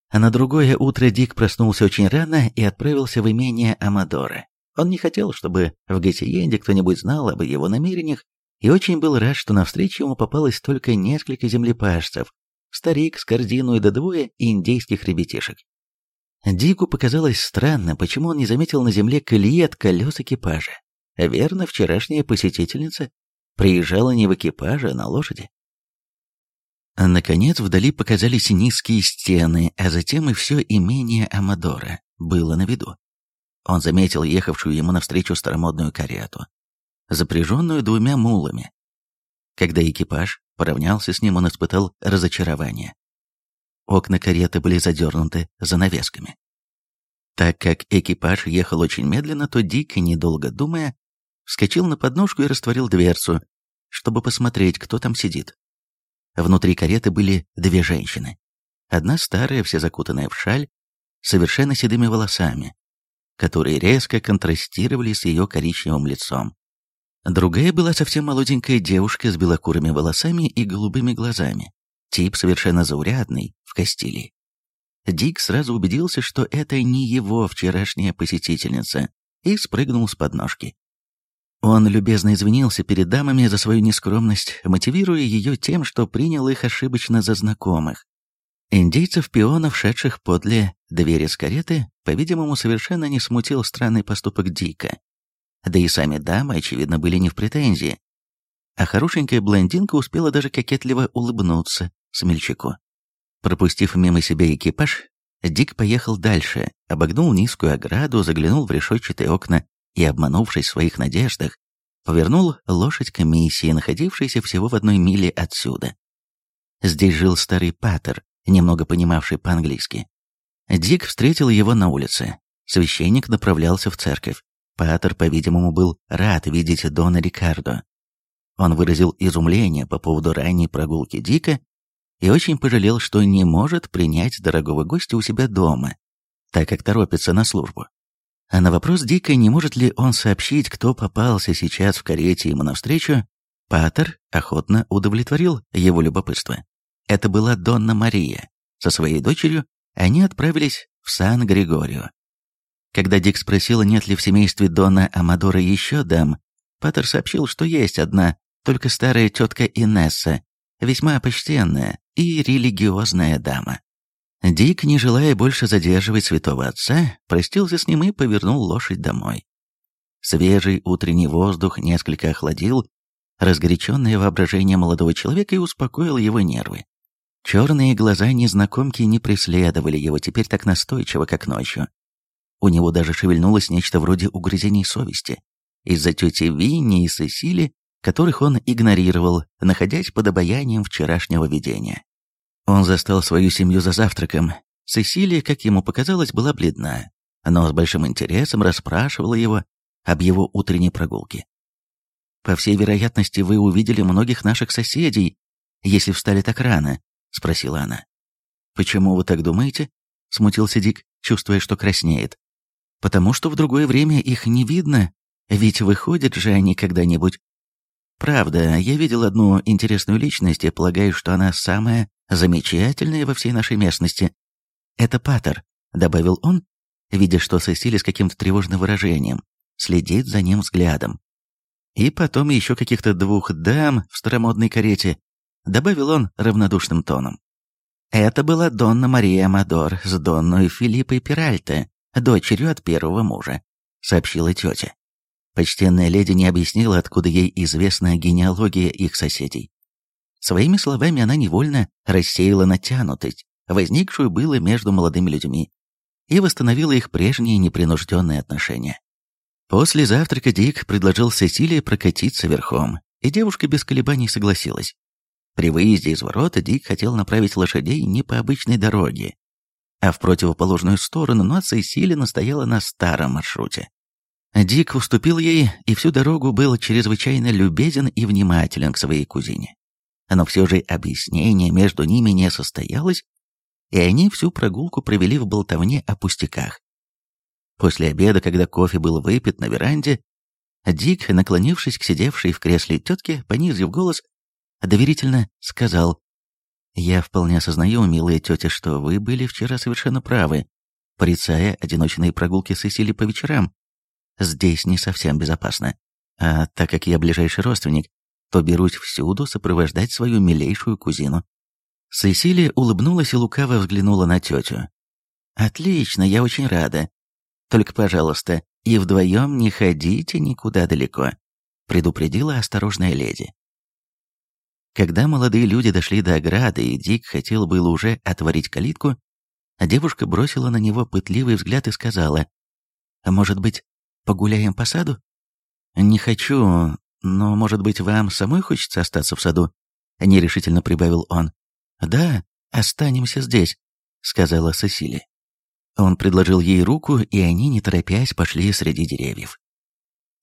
А на другое утро Дик проснулся очень рано и отправился в имение Амадора. Он не хотел, чтобы в Гатиенде кто-нибудь знал об его намерениях, и очень был рад, что навстречу ему попалось только несколько землепашцев, старик с корзиной до двое индейских ребятишек. Дику показалось странно, почему он не заметил на земле колеи от колес экипажа. Верно, вчерашняя посетительница приезжала не в экипаже, а на лошади. Наконец вдали показались низкие стены, а затем и все имение Амадора было на виду. Он заметил ехавшую ему навстречу старомодную карету, запряженную двумя мулами. Когда экипаж поравнялся с ним, он испытал разочарование. Окна кареты были задернуты занавесками. Так как экипаж ехал очень медленно, то Дик, недолго думая, вскочил на подножку и растворил дверцу, чтобы посмотреть, кто там сидит. Внутри кареты были две женщины. Одна старая, вся закутанная в шаль, совершенно седыми волосами, которые резко контрастировали с ее коричневым лицом. Другая была совсем молоденькая девушка с белокурыми волосами и голубыми глазами. Тип совершенно заурядный, в Кастилии. Дик сразу убедился, что это не его вчерашняя посетительница, и спрыгнул с подножки. Он любезно извинился перед дамами за свою нескромность, мотивируя ее тем, что принял их ошибочно за знакомых. Индейцев-пионов, шедших подле двери с кареты, по-видимому, совершенно не смутил странный поступок Дика. Да и сами дамы, очевидно, были не в претензии. А хорошенькая блондинка успела даже кокетливо улыбнуться смельчаку. Пропустив мимо себя экипаж, Дик поехал дальше, обогнул низкую ограду, заглянул в решетчатые окна и, обманувшись в своих надеждах, повернул лошадь к миссии, находившейся всего в одной миле отсюда. Здесь жил старый патер, немного понимавший по-английски. Дик встретил его на улице. Священник направлялся в церковь. Патер, по-видимому, был рад видеть Дона Рикардо. Он выразил изумление по поводу ранней прогулки Дика и очень пожалел, что не может принять дорогого гостя у себя дома, так как торопится на службу. А на вопрос Дика, не может ли он сообщить, кто попался сейчас в карете ему навстречу, Патер охотно удовлетворил его любопытство. Это была Донна Мария. Со своей дочерью они отправились в Сан-Григорио. Когда Дик спросил, нет ли в семействе Дона Амадора еще дам, Патер сообщил, что есть одна, только старая тетка Инесса, весьма почтенная и религиозная дама. Дик, не желая больше задерживать святого отца, простился с ним и повернул лошадь домой. Свежий утренний воздух несколько охладил разгоряченное воображение молодого человека и успокоил его нервы. Черные глаза незнакомки не преследовали его теперь так настойчиво, как ночью. У него даже шевельнулось нечто вроде угрызений совести из-за тети Винни и Сесили, которых он игнорировал, находясь под обаянием вчерашнего видения. Он застал свою семью за завтраком. Сесилия, как ему показалось, была бледна, но с большим интересом расспрашивала его об его утренней прогулке. «По всей вероятности, вы увидели многих наших соседей, если встали так рано», — спросила она. «Почему вы так думаете?» — смутился Дик, чувствуя, что краснеет. «Потому что в другое время их не видно, ведь выходят же они когда-нибудь Правда, я видел одну интересную личность и полагаю, что она самая замечательная во всей нашей местности. Это Паттер, добавил он, видя, что Сесили с каким-то тревожным выражением следит за ним взглядом. И потом еще каких-то двух дам в старомодной карете, добавил он равнодушным тоном. Это была Донна Мария Амадор с Донной Филиппой Пиральте, дочерью от первого мужа, сообщила тетя. Почтенная леди не объяснила, откуда ей известна генеалогия их соседей. Своими словами она невольно рассеяла натянутость, возникшую было между молодыми людьми, и восстановила их прежние непринужденные отношения. После завтрака Дик предложил Сесилии прокатиться верхом, и девушка без колебаний согласилась. При выезде из ворота Дик хотел направить лошадей не по обычной дороге, а в противоположную сторону, но Сесилия настояла на старом маршруте. Дик уступил ей и всю дорогу был чрезвычайно любезен и внимателен к своей кузине. Но все же объяснение между ними не состоялось, и они всю прогулку провели в болтовне о пустяках. После обеда, когда кофе был выпит на веранде, Дик, наклонившись к сидевшей в кресле тетке, понизив голос, доверительно сказал, «Я вполне осознаю, милая тетя, что вы были вчера совершенно правы, порицая одиночные прогулки с Исили по вечерам. Здесь не совсем безопасно. А так как я ближайший родственник, то берусь всюду сопровождать свою милейшую кузину. Сесилия улыбнулась и лукаво взглянула на тетю. «Отлично, я очень рада. Только, пожалуйста, и вдвоем не ходите никуда далеко», предупредила осторожная леди. Когда молодые люди дошли до ограды, и Дик хотел было уже отворить калитку, девушка бросила на него пытливый взгляд и сказала, «Может быть, погуляем по саду?» «Не хочу, но, может быть, вам самой хочется остаться в саду?» Нерешительно прибавил он. «Да, останемся здесь», — сказала Сесилия. Он предложил ей руку, и они, не торопясь, пошли среди деревьев.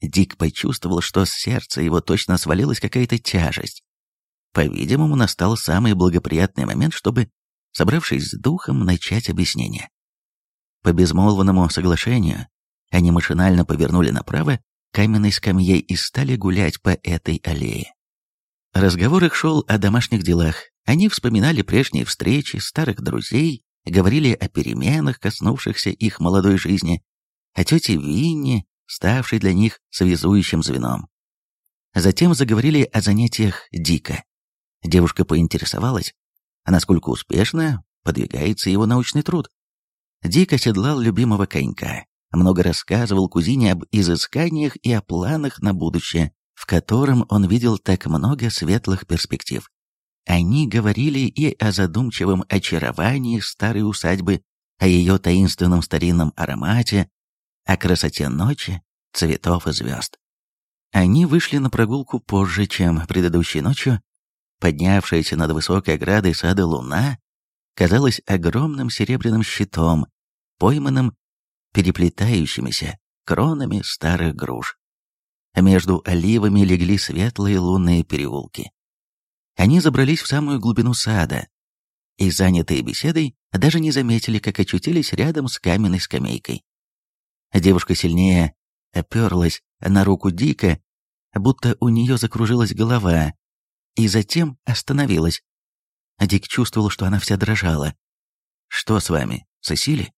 Дик почувствовал, что с сердца его точно свалилась какая-то тяжесть. По-видимому, настал самый благоприятный момент, чтобы, собравшись с духом, начать объяснение. По безмолвному соглашению они машинально повернули направо каменной скамьей и стали гулять по этой аллее. Разговор их шел о домашних делах. Они вспоминали прежние встречи, старых друзей, говорили о переменах, коснувшихся их молодой жизни, о тете Винне, ставшей для них связующим звеном. Затем заговорили о занятиях Дика. Девушка поинтересовалась, насколько успешно подвигается его научный труд. Дик оседлал любимого конька, много рассказывал кузине об изысканиях и о планах на будущее, в котором он видел так много светлых перспектив. Они говорили и о задумчивом очаровании старой усадьбы, о ее таинственном старинном аромате, о красоте ночи, цветов и звезд. Они вышли на прогулку позже, чем предыдущей ночью. Поднявшаяся над высокой оградой сада луна казалась огромным серебряным щитом, пойманным переплетающимися кронами старых груш. Между оливами легли светлые лунные переулки. Они забрались в самую глубину сада и, занятые беседой, даже не заметили, как очутились рядом с каменной скамейкой. Девушка сильнее оперлась на руку Дика, будто у нее закружилась голова, и затем остановилась. Дик чувствовал, что она вся дрожала. «Что с вами, Сесили?»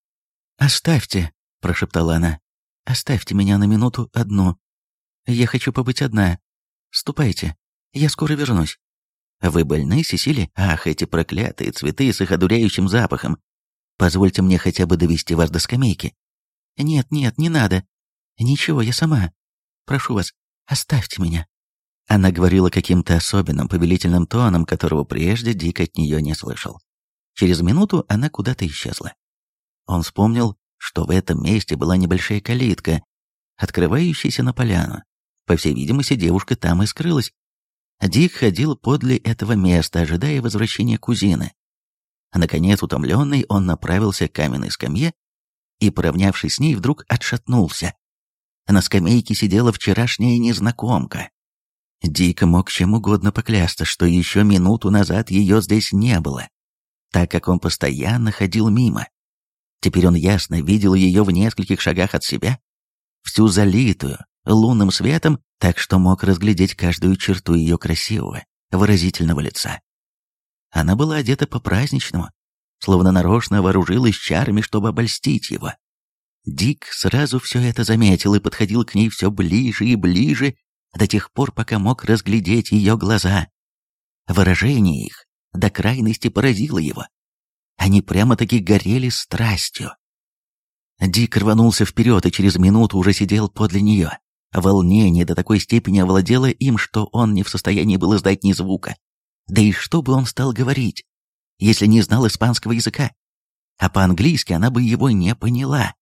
«Оставьте», — прошептала она. «Оставьте меня на минуту одну. Я хочу побыть одна. Ступайте, я скоро вернусь». «Вы больны, Сесили? Ах, эти проклятые цветы с их одуряющим запахом. Позвольте мне хотя бы довести вас до скамейки». «Нет, нет, не надо. Ничего, я сама. Прошу вас, оставьте меня». Она говорила каким-то особенным повелительным тоном, которого прежде Дик от нее не слышал. Через минуту она куда-то исчезла. Он вспомнил, что в этом месте была небольшая калитка, открывающаяся на поляну. По всей видимости, девушка там и скрылась. Дик ходил подле этого места, ожидая возвращения кузины. Наконец, утомленный, он направился к каменной скамье и, поравнявшись с ней, вдруг отшатнулся. На скамейке сидела вчерашняя незнакомка. Дик мог чем угодно поклясться, что еще минуту назад ее здесь не было, так как он постоянно ходил мимо. Теперь он ясно видел ее в нескольких шагах от себя, всю залитую лунным светом, так что мог разглядеть каждую черту ее красивого, выразительного лица. Она была одета по-праздничному, словно нарочно вооружилась чарами, чтобы обольстить его. Дик сразу все это заметил и подходил к ней все ближе и ближе, до тех пор, пока мог разглядеть ее глаза. Выражение их до крайности поразило его. Они прямо-таки горели страстью. Дик рванулся вперед и через минуту уже сидел подле нее. Волнение до такой степени овладело им, что он не в состоянии был издать ни звука. Да и что бы он стал говорить? если не знал испанского языка. А по-английски она бы его не поняла.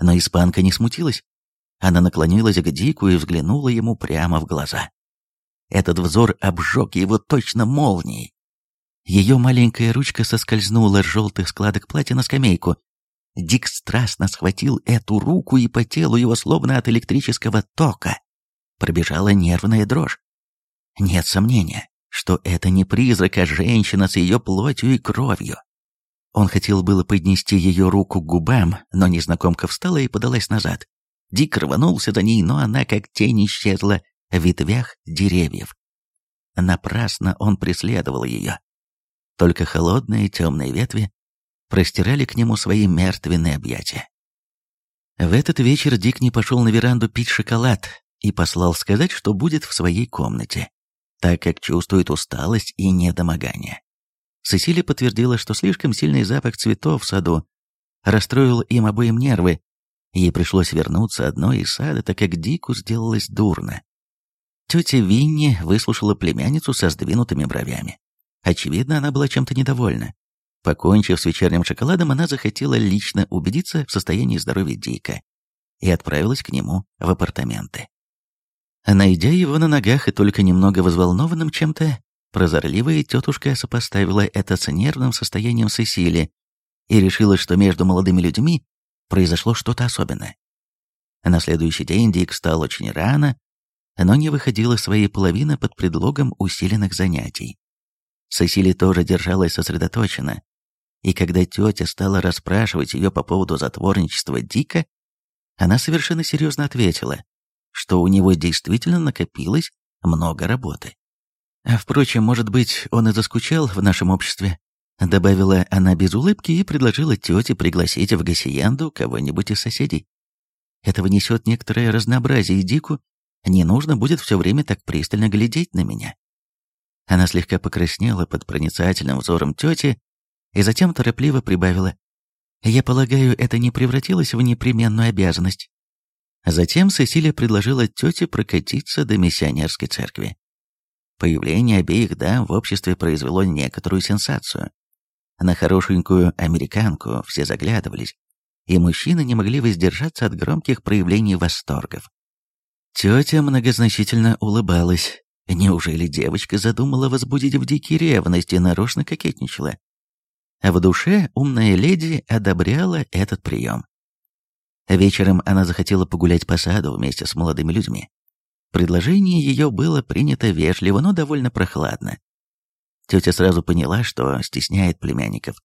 Но испанка не смутилась. Она наклонилась к Дику и взглянула ему прямо в глаза. Этот взор обжег его точно молнией. Ее маленькая ручка соскользнула с желтых складок платья на скамейку. Дик страстно схватил эту руку, и по телу его словно от электрического тока пробежала нервная дрожь. Нет сомнения, что это не призрак, а женщина с ее плотью и кровью. Он хотел было поднести ее руку к губам, но незнакомка встала и подалась назад. Дик рванулся за ней, но она как тень исчезла в ветвях деревьев. Напрасно он преследовал ее. Только холодные темные ветви простирали к нему свои мертвенные объятия. В этот вечер Дик не пошел на веранду пить шоколад и послал сказать, что будет в своей комнате, так как чувствует усталость и недомогание. Сесилия подтвердила, что слишком сильный запах цветов в саду расстроил им обоим нервы, ей пришлось вернуться одной из сада, так как Дику сделалось дурно. Тетя Винни выслушала племянницу со сдвинутыми бровями. Очевидно, она была чем-то недовольна. Покончив с вечерним шоколадом, она захотела лично убедиться в состоянии здоровья Дика и отправилась к нему в апартаменты. Найдя его на ногах и только немного взволнованным чем-то, Прозорливая тетушка сопоставила это с нервным состоянием Сесили и решила, что между молодыми людьми произошло что-то особенное. На следующий день Дик встал очень рано, но не выходил из своей половины под предлогом усиленных занятий. Сесили тоже держалась сосредоточенно, и когда тетя стала расспрашивать ее по поводу затворничества Дика, она совершенно серьезно ответила, что у него действительно накопилось много работы. А впрочем, может быть, он и заскучал в нашем обществе. Добавила она без улыбки и предложила тете пригласить в Гассиенду кого-нибудь из соседей. Это внесет некоторое разнообразие, Дику не нужно будет все время так пристально глядеть на меня. Она слегка покраснела под проницательным взором тети и затем торопливо прибавила. «Я полагаю, это не превратилось в непременную обязанность». Затем Сесилия предложила тете прокатиться до миссионерской церкви. Появление обеих дам в обществе произвело некоторую сенсацию. На хорошенькую американку все заглядывались, и мужчины не могли воздержаться от громких проявлений восторгов. Тетя многозначительно улыбалась. Неужели девочка задумала возбудить в Дике ревность и нарочно кокетничала? А в душе умная леди одобряла этот прием. Вечером она захотела погулять по саду вместе с молодыми людьми. Предложение ее было принято вежливо, но довольно прохладно. Тетя сразу поняла, что стесняет племянников.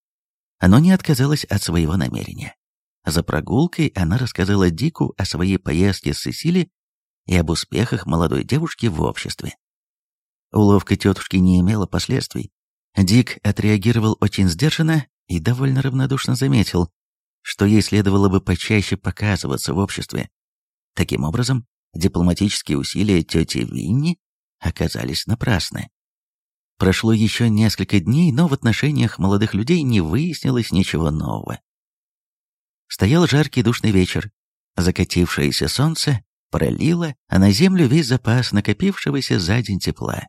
Оно не отказалось от своего намерения. За прогулкой она рассказала Дику о своей поездке с Сесили и об успехах молодой девушки в обществе. Уловка тетушки не имела последствий. Дик отреагировал очень сдержанно и довольно равнодушно заметил, что ей следовало бы почаще показываться в обществе. Таким образом, дипломатические усилия тети Винни оказались напрасны. Прошло еще несколько дней, но в отношениях молодых людей не выяснилось ничего нового. Стоял жаркий душный вечер. Закатившееся солнце пролило, на землю весь запас накопившегося за день тепла.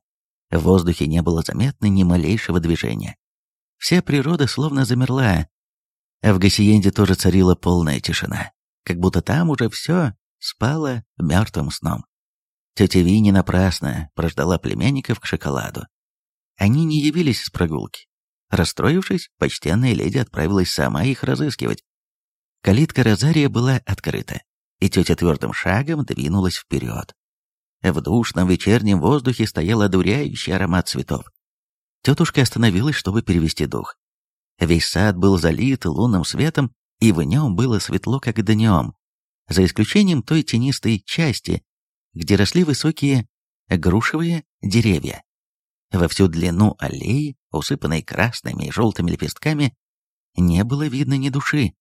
В воздухе не было заметно ни малейшего движения. Вся природа словно замерла, а в Гассиенде тоже царила полная тишина, как будто там уже все спала мертвым сном. Тетя Ви не напрасно прождала племянников к шоколаду. Они не явились с прогулки. Расстроившись, почтенная леди отправилась сама их разыскивать. Калитка Розария была открыта, и тетя твердым шагом двинулась вперед. В душном вечернем воздухе стоял одуряющий аромат цветов. Тетушка остановилась, чтобы перевести дух. Весь сад был залит лунным светом, и в нем было светло, как днем, за исключением той тенистой части, где росли высокие грушевые деревья. Во всю длину аллеи, усыпанной красными и желтыми лепестками, не было видно ни души.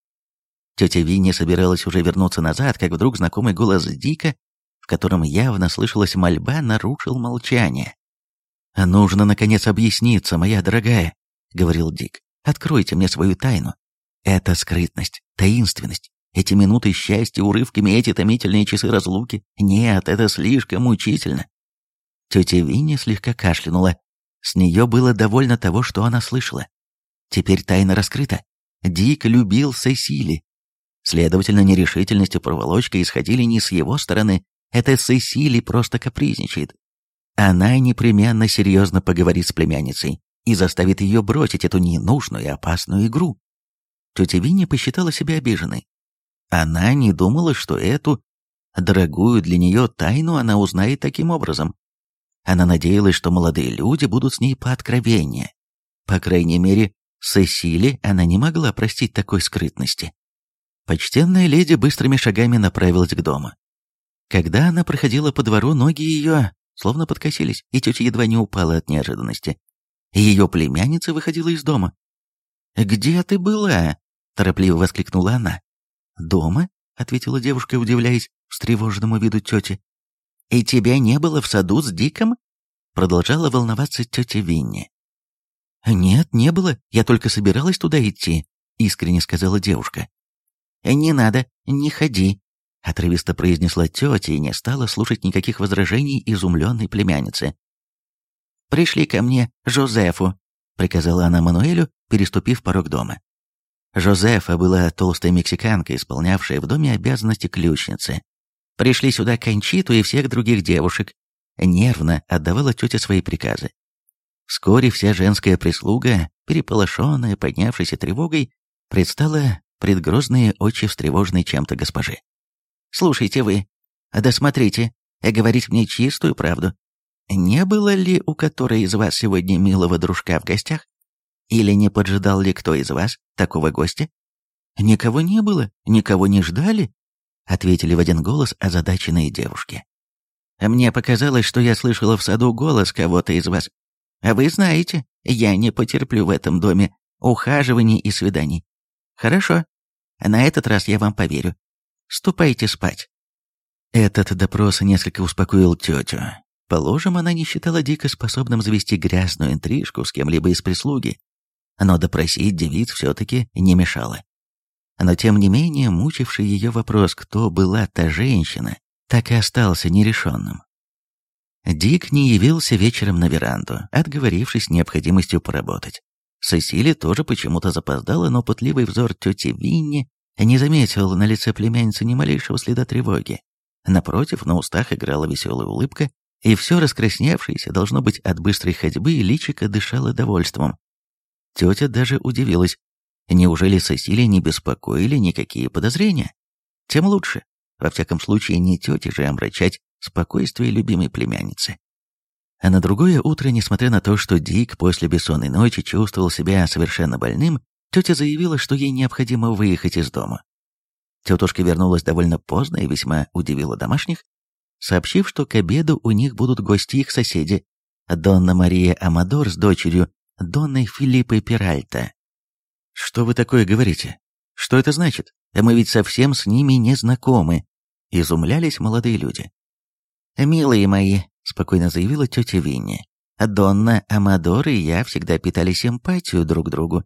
Тетя Винни собиралась уже вернуться назад, как вдруг знакомый голос Дика, в котором явно слышалась мольба, нарушил молчание. «Нужно, наконец, объясниться, моя дорогая», — говорил Дик. «Откройте мне свою тайну. Это скрытность, таинственность, эти минуты счастья урывками, эти томительные часы разлуки. Нет, это слишком мучительно. Тетя Винни слегка кашлянула. С нее было довольно того, что она слышала. Теперь тайна раскрыта. Дик любил Сесили. Следовательно, нерешительность и проволочка исходили не с его стороны. Это Сесили просто капризничает. Она непременно серьезно поговорит с племянницей и заставит ее бросить эту ненужную и опасную игру. Тетя Винни посчитала себя обиженной. Она не думала, что эту дорогую для нее тайну она узнает таким образом. Она надеялась, что молодые люди будут с ней пооткровеннее. По крайней мере, Сесили она не могла простить такой скрытности. Почтенная леди быстрыми шагами направилась к дому. Когда она проходила по двору, ноги ее словно подкосились, и тетя едва не упала от неожиданности. Ее племянница выходила из дома. «Где ты была?» – торопливо воскликнула она. «Дома?» — ответила девушка, удивляясь встревоженному виду тети. «И тебя не было в саду с Диком?» Продолжала волноваться тетя Винни. «Нет, не было. Я только собиралась туда идти», — искренне сказала девушка. «Не надо, не ходи», — отрывисто произнесла тетя и не стала слушать никаких возражений изумленной племянницы. «Пришли ко мне Жозефу», — приказала она Мануэлю, переступив порог дома. Жозефа была толстая мексиканка, исполнявшая в доме обязанности ключницы. Пришли сюда Кончиту и всех других девушек. Нервно отдавала тетя свои приказы. Вскоре вся женская прислуга, переполошенная, поднявшейся тревогой, предстала пред грозные очи встревоженной чем-то госпожи. «Слушайте вы, да смотрите, говорить мне чистую правду. Не было ли у которой из вас сегодня милого дружка в гостях? Или не поджидал ли кто из вас такого гостя? Никого не было, никого не ждали, ответили в один голос озадаченные девушки. Мне показалось, что я слышала в саду голос кого-то из вас. А вы знаете, я не потерплю в этом доме ухаживаний и свиданий. Хорошо, на этот раз я вам поверю. Ступайте спать. Этот допрос несколько успокоил тетю. Положим, она не считала дико способным завести грязную интрижку с кем-либо из прислуги, но допросить девиц все-таки не мешало. Но тем не менее, мучивший ее вопрос, кто была та женщина, так и остался нерешенным. Дик не явился вечером на веранду, отговорившись необходимостью поработать. Сесили тоже почему-то запоздала, но пытливый взор тети Винни не заметил на лице племянницы ни малейшего следа тревоги. Напротив, на устах играла веселая улыбка, и все раскрасневшееся, должно быть, от быстрой ходьбы, личико дышало довольством. Тетя даже удивилась. Неужели Сесили не беспокоили никакие подозрения? Тем лучше. Во всяком случае, не тете же омрачать спокойствие любимой племянницы. А на другое утро, несмотря на то, что Дик после бессонной ночи чувствовал себя совершенно больным, тетя заявила, что ей необходимо выехать из дома. Тетушка вернулась довольно поздно и весьма удивила домашних, сообщив, что к обеду у них будут гости их соседи, Донна Мария Амадор с дочерью Донной Филиппой Пиральта. «Что вы такое говорите? Что это значит? Мы ведь совсем с ними не знакомы», — изумлялись молодые люди. «Милые мои», — спокойно заявила тетя Винни, «Донна Амадор и я всегда питали симпатию друг к другу.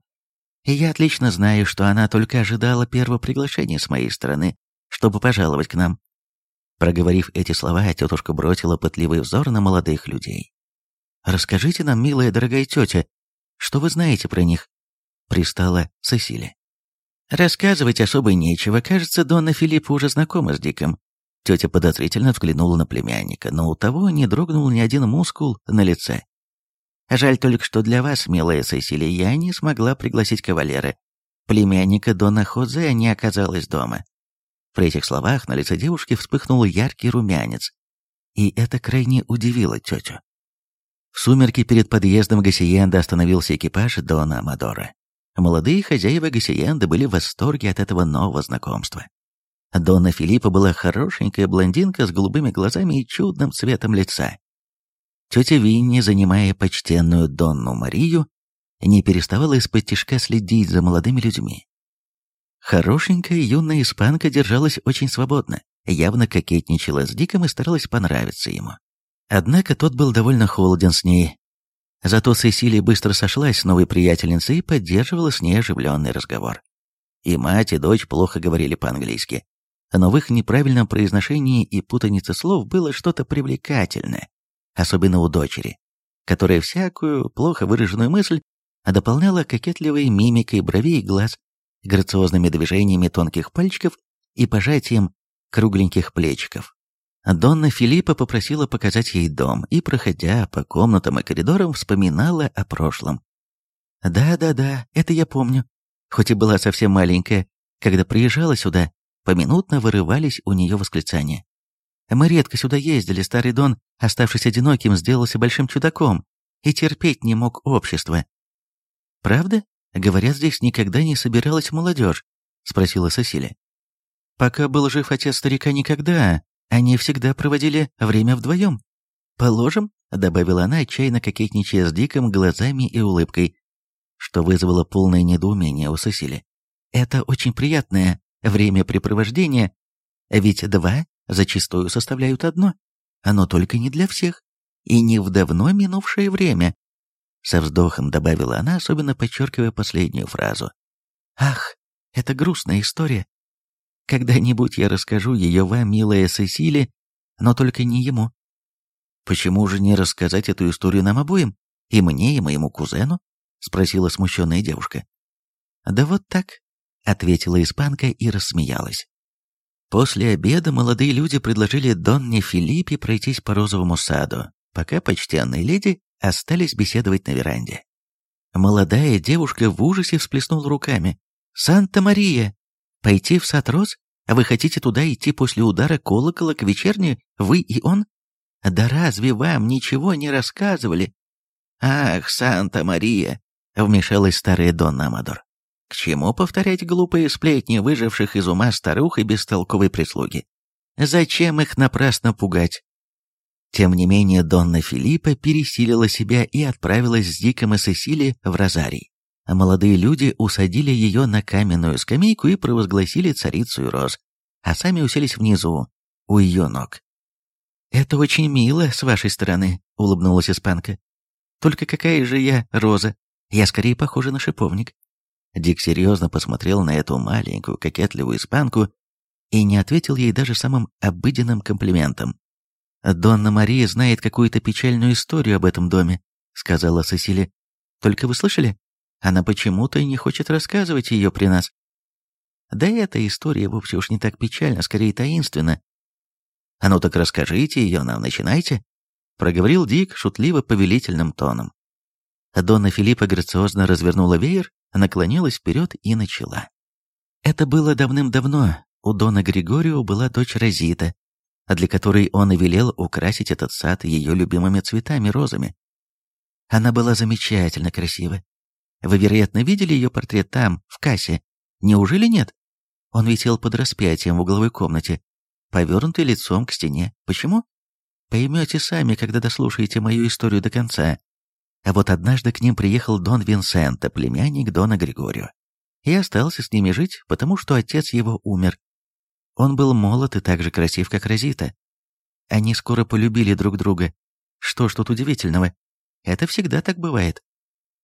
И я отлично знаю, что она только ожидала первого приглашения с моей стороны, чтобы пожаловать к нам». Проговорив эти слова, тетушка бросила пытливый взор на молодых людей. «Расскажите нам, милая дорогая тетя, что вы знаете про них?» Пристала Сесилия. Рассказывать особо нечего. Кажется, Донна Филиппа уже знакома с Диком. Тетя подозрительно взглянула на племянника, но у того не дрогнул ни один мускул на лице. Жаль только, что для вас, милая Сесилия, я не смогла пригласить кавалера. Племянника Дона Хозе не оказалось дома. При этих словах на лице девушки вспыхнул яркий румянец, и это крайне удивило тетю. В сумерки перед подъездом Гассиенда остановился экипаж Дона Амадора. Молодые хозяева Гассиенда были в восторге от этого нового знакомства. Дона Филиппа была хорошенькая блондинка с голубыми глазами и чудным цветом лица. Тетя Винни, занимая почтенную Донну Марию, не переставала из-под тишка следить за молодыми людьми. Хорошенькая юная испанка держалась очень свободно, явно кокетничала с Диком и старалась понравиться ему. Однако тот был довольно холоден с ней. Зато Сесилия быстро сошлась с новой приятельницей и поддерживала с ней оживленный разговор. И мать, и дочь плохо говорили по-английски. Но в их неправильном произношении и путанице слов было что-то привлекательное, особенно у дочери, которая всякую плохо выраженную мысль дополняла кокетливой мимикой бровей и глаз, грациозными движениями тонких пальчиков и пожатием кругленьких плечиков. Донна Филиппа попросила показать ей дом и, проходя по комнатам и коридорам, вспоминала о прошлом. «Да-да-да, это я помню. Хоть и была совсем маленькая, когда приезжала сюда, поминутно вырывались у нее восклицания. Мы редко сюда ездили, старый Дон, оставшись одиноким, сделался большим чудаком и терпеть не мог общества. «Правда? Говорят, здесь никогда не собиралась молодежь?» — спросила Сесилия. «Пока был жив отец старика никогда, они всегда проводили время вдвоем. Положим, — добавила она, отчаянно кокетничая с Диком глазами и улыбкой, что вызвало полное недоумение у Сесили. Это очень приятное времяпрепровождение, ведь два зачастую составляют одно. Оно только не для всех, и не в давно минувшее время. Со вздохом добавила она, особенно подчеркивая последнюю фразу. «Ах, это грустная история. Когда-нибудь я расскажу ее вам, милая Сесили, но только не ему. Почему же не рассказать эту историю нам обоим? И мне, и моему кузену? Спросила смущенная девушка. Да вот так, ответила испанка и рассмеялась. После обеда молодые люди предложили Донне Филиппе пройтись по розовому саду, пока почтенные леди остались беседовать на веранде. Молодая девушка в ужасе всплеснула руками. «Санта-Мария! Пойти в сад роз? А вы хотите туда идти после удара колокола к вечерне, вы и он? Да разве вам ничего не рассказывали? Ах, Санта-Мария, вмешалась старая Донна Амадор. К чему повторять глупые сплетни выживших из ума старух и бестолковой прислуги? Зачем их напрасно пугать? Тем не менее, Донна Филиппа пересилила себя и отправилась с Диком и Сесили в Розарий молодые люди усадили ее на каменную скамейку и провозгласили царицу роз, а сами уселись внизу, у ее ног. «Это очень мило с вашей стороны», — улыбнулась испанка. «Только какая же я роза? Я скорее похожа на шиповник». Дик серьезно посмотрел на эту маленькую кокетливую испанку и не ответил ей даже самым обыденным комплиментом. «Донна Мария знает какую-то печальную историю об этом доме», — сказала Сесили. «Только вы слышали? Она почему-то не хочет рассказывать ее при нас. Да эта история вовсе уж не так печальна, скорее таинственна. А ну так расскажите ее нам, начинайте, проговорил Дик шутливо-повелительным тоном. Донна Филиппа грациозно развернула веер, наклонилась вперед и начала. Это было давным-давно. У Дона Григорио была дочь Розита, для которой он и велел украсить этот сад ее любимыми цветами, розами. Она была замечательно красива, вы, вероятно, видели ее портрет там, в кассе. Неужели нет? Он висел под распятием в угловой комнате, повернутый лицом к стене. Почему? Поймете сами, когда дослушаете мою историю до конца. А вот однажды к ним приехал Дон Винсенто, племянник Дона Григорио. И остался с ними жить, потому что отец его умер. Он был молод и так же красив, как Розита. Они скоро полюбили друг друга. Что ж тут удивительного? Это всегда так бывает.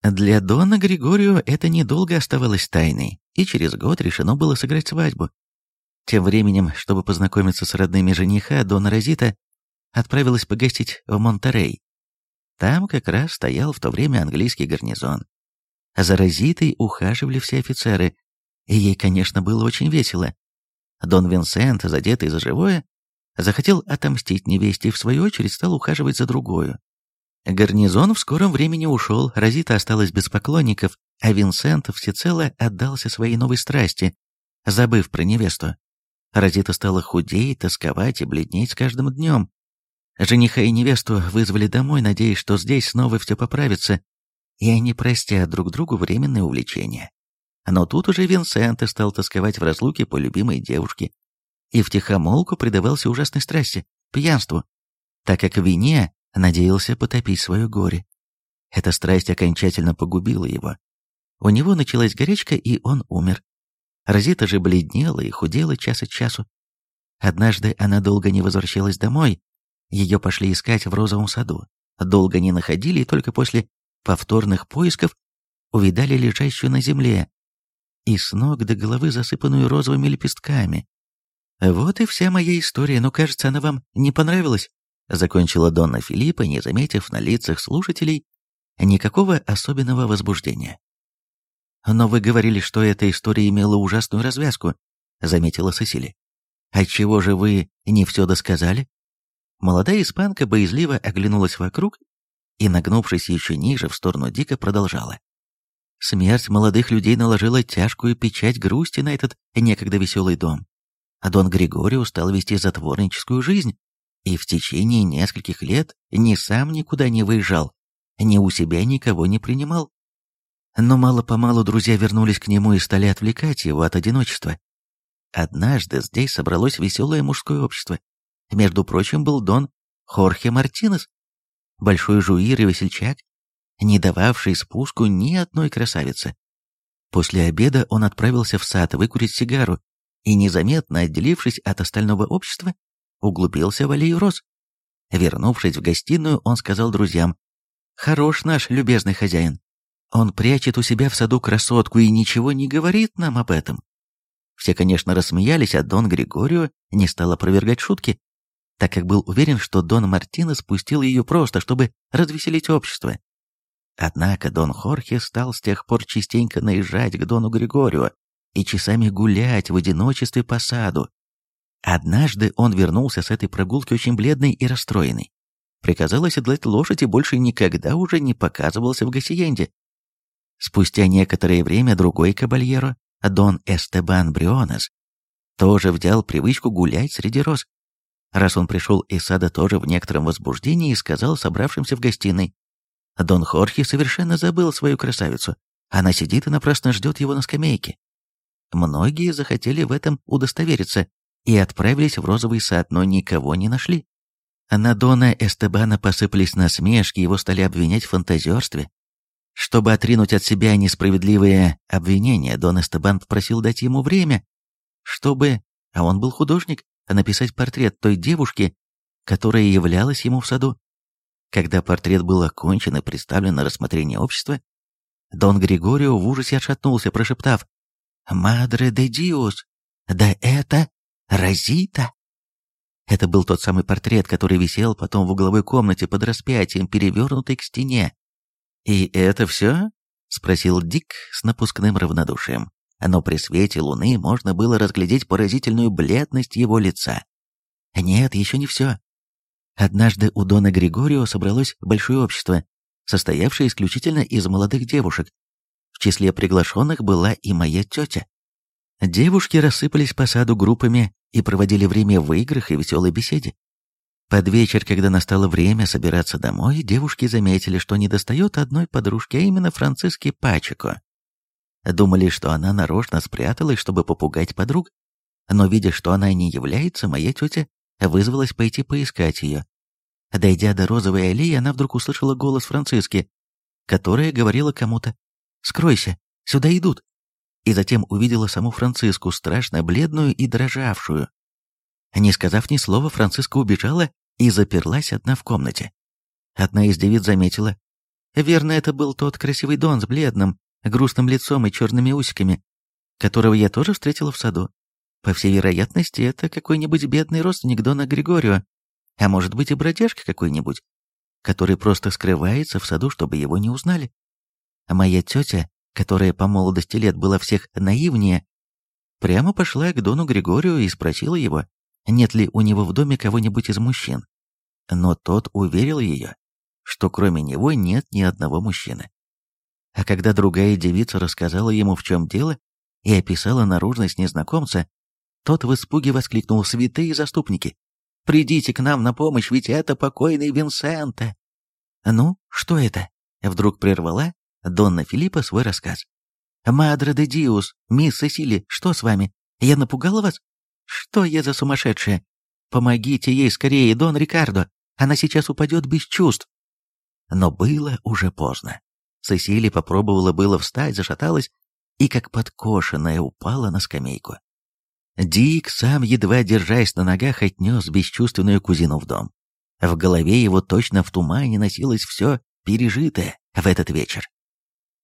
Для Дона Григорио это недолго оставалось тайной, и через год решено было сыграть свадьбу. Тем временем, чтобы познакомиться с родными жениха, Дона Розита отправилась погостить в Монтерей. Там как раз стоял в то время английский гарнизон. За Розитой ухаживали все офицеры, и ей, конечно, было очень весело. Дон Винсент, задетый за живое, захотел отомстить невесте и в свою очередь стал ухаживать за другую. Гарнизон в скором времени ушел, Розита осталась без поклонников, а Винсент всецело отдался своей новой страсти, забыв про невесту. Розита стала худеть, тосковать и бледнеть с каждым днем. Жениха и невесту вызвали домой, надеясь, что здесь снова все поправится, и они простят друг другу временное увлечение. Но тут уже Винсент стал тосковать в разлуке по любимой девушке и втихомолку предавался ужасной страсти, пьянству, так как в вине надеялся потопить свое горе. Эта страсть окончательно погубила его. У него началась горячка, и он умер. Розита же бледнела и худела час от часу. Однажды она долго не возвращалась домой. Ее пошли искать в розовом саду. Долго не находили, и только после повторных поисков увидали лежащую на земле и с ног до головы засыпанную розовыми лепестками. Вот и вся моя история, но, кажется, она вам не понравилась. Закончила Донна Филиппа, не заметив на лицах слушателей Никакого особенного возбуждения. «Но вы говорили, что эта история имела ужасную развязку», — заметила Сесили. «Отчего же вы не все досказали?» Молодая испанка боязливо оглянулась вокруг и, нагнувшись еще ниже в сторону Дика, продолжала. Смерть молодых людей наложила тяжкую печать грусти на этот некогда веселый дом. А Дон Григорио стал вести затворническую жизнь, и в течение нескольких лет ни сам никуда не выезжал, ни у себя никого не принимал. Но мало-помалу друзья вернулись к нему и стали отвлекать его от одиночества. Однажды здесь собралось веселое мужское общество. Между прочим, был Дон Хорхе Мартинес, большой жуир и весельчак, не дававший спуску ни одной красавицы. После обеда он отправился в сад выкурить сигару и, незаметно отделившись от остального общества, углубился в аллею роз. Вернувшись в гостиную, он сказал друзьям, «Хорош наш любезный хозяин. Он прячет у себя в саду красотку и ничего не говорит нам об этом». Все, конечно, рассмеялись, а Дон Григорио не стал опровергать шутки, так как был уверен, что Дон Мартино спустил ее просто, чтобы развеселить общество. Однако Дон Хорхе стал с тех пор частенько наезжать к Дону Григорио и часами гулять в одиночестве по саду. Однажды он вернулся с этой прогулки очень бледный и расстроенный. Приказал оседлать лошадь и больше никогда уже не показывался в Гассиенде. Спустя некоторое время другой кабальеро, Дон Эстебан Брионес, тоже взял привычку гулять среди роз. Раз он пришел из сада тоже в некотором возбуждении и сказал собравшимся в гостиной, Дон Хорхе совершенно забыл свою красавицу. Она сидит и напрасно ждет его на скамейке. Многие захотели в этом удостовериться и отправились в розовый сад, но никого не нашли. На Дона Эстебана посыпались насмешки, его стали обвинять в фантазерстве. Чтобы отринуть от себя несправедливые обвинения, Дон Эстебан попросил дать ему время, чтобы, а он был художник, написать портрет той девушки, которая являлась ему в саду. Когда портрет был окончен и представлен на рассмотрение общества, Дон Григорио в ужасе отшатнулся, прошептав «Мадре де Диос! Да это Розита!» Это был тот самый портрет, который висел потом в угловой комнате под распятием, перевернутый к стене. «И это все?» — спросил Дик с напускным равнодушием. Но при свете луны можно было разглядеть поразительную бледность его лица. «Нет, еще не все. Однажды у Дона Григорио собралось большое общество, состоявшее исключительно из молодых девушек. В числе приглашенных была и моя тетя. Девушки рассыпались по саду группами и проводили время в играх и веселой беседе. Под вечер, когда настало время собираться домой, девушки заметили, что недостает одной подружки, а именно Франциски Пачеко. Думали, что она нарочно спряталась, чтобы попугать подруг, но, видя, что она не является, моя тетя вызвалась пойти поискать ее. Дойдя до розовой аллеи, она вдруг услышала голос Франциски, которая говорила кому-то «Скройся, сюда идут!» И затем увидела саму Франциску, страшно бледную и дрожавшую. Не сказав ни слова, Франциска убежала и заперлась одна в комнате. Одна из девиц заметила. Верно, это был тот красивый Дон с бледным, грустным лицом и черными усиками, которого я тоже встретила в саду. По всей вероятности, это какой-нибудь бедный родственник Дона Григорио, а может быть и бродяжка какой-нибудь, который просто скрывается в саду, чтобы его не узнали. А моя тетя, которая по молодости лет была всех наивнее, прямо пошла к Дону Григорию и спросила его, нет ли у него в доме кого-нибудь из мужчин. Но тот уверил ее, что кроме него нет ни одного мужчины. А когда другая девица рассказала ему, в чем дело, и описала наружность незнакомца, тот в испуге воскликнул «Святые заступники! Придите к нам на помощь, ведь это покойный Винсента!» «Ну, что это?» — вдруг прервала Донна Филиппа свой рассказ. «Мадре де Диус, мисс Сесили, что с вами? Я напугала вас? Что я за сумасшедшая? Помогите ей скорее, Дон Рикардо, она сейчас упадет без чувств!» Но было уже поздно. Сесили попробовала было встать, зашаталась и, как подкошенная, упала на скамейку. Дик, сам едва держась на ногах, отнес бесчувственную кузину в дом. В голове его точно в тумане носилось все пережитое в этот вечер.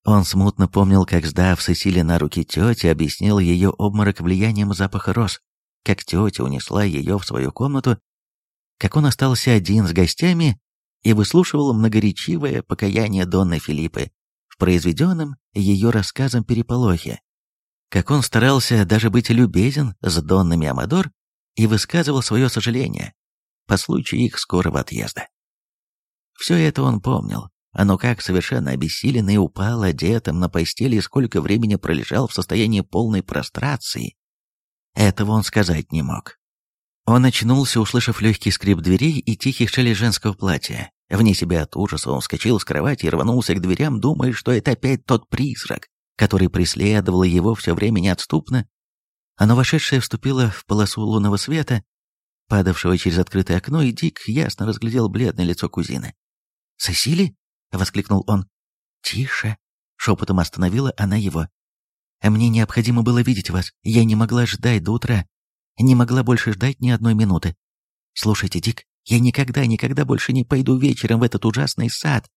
Он смутно помнил, как, сдав Сесили на руки тети, объяснил ее обморок влиянием запаха роз, как тетя унесла ее в свою комнату, как он остался один с гостями и выслушивал многоречивое покаяние Донны Филиппы в произведенном ее рассказом переполохе. Как он старался даже быть любезен с Доннами Амадор и высказывал свое сожаление по случаю их скорого отъезда. Все это он помнил, но как совершенно обессиленный упал одетым на постели и сколько времени пролежал в состоянии полной прострации, этого он сказать не мог. Он очнулся, услышав легкий скрип дверей и тихий шелест женского платья. Вне себя от ужаса он вскочил с кровати и рванулся к дверям, думая, что это опять тот призрак, который преследовал его все время неотступно. Оно вошедшее вступило в полосу лунного света, падавшего через открытое окно, и Дик ясно разглядел бледное лицо кузины. «Сесили?» — воскликнул он. «Тише!» — шепотом остановила она его. «Мне необходимо было видеть вас. Я не могла ждать до утра. Не могла больше ждать ни одной минуты. Слушайте, Дик, я никогда, никогда больше не пойду вечером в этот ужасный сад.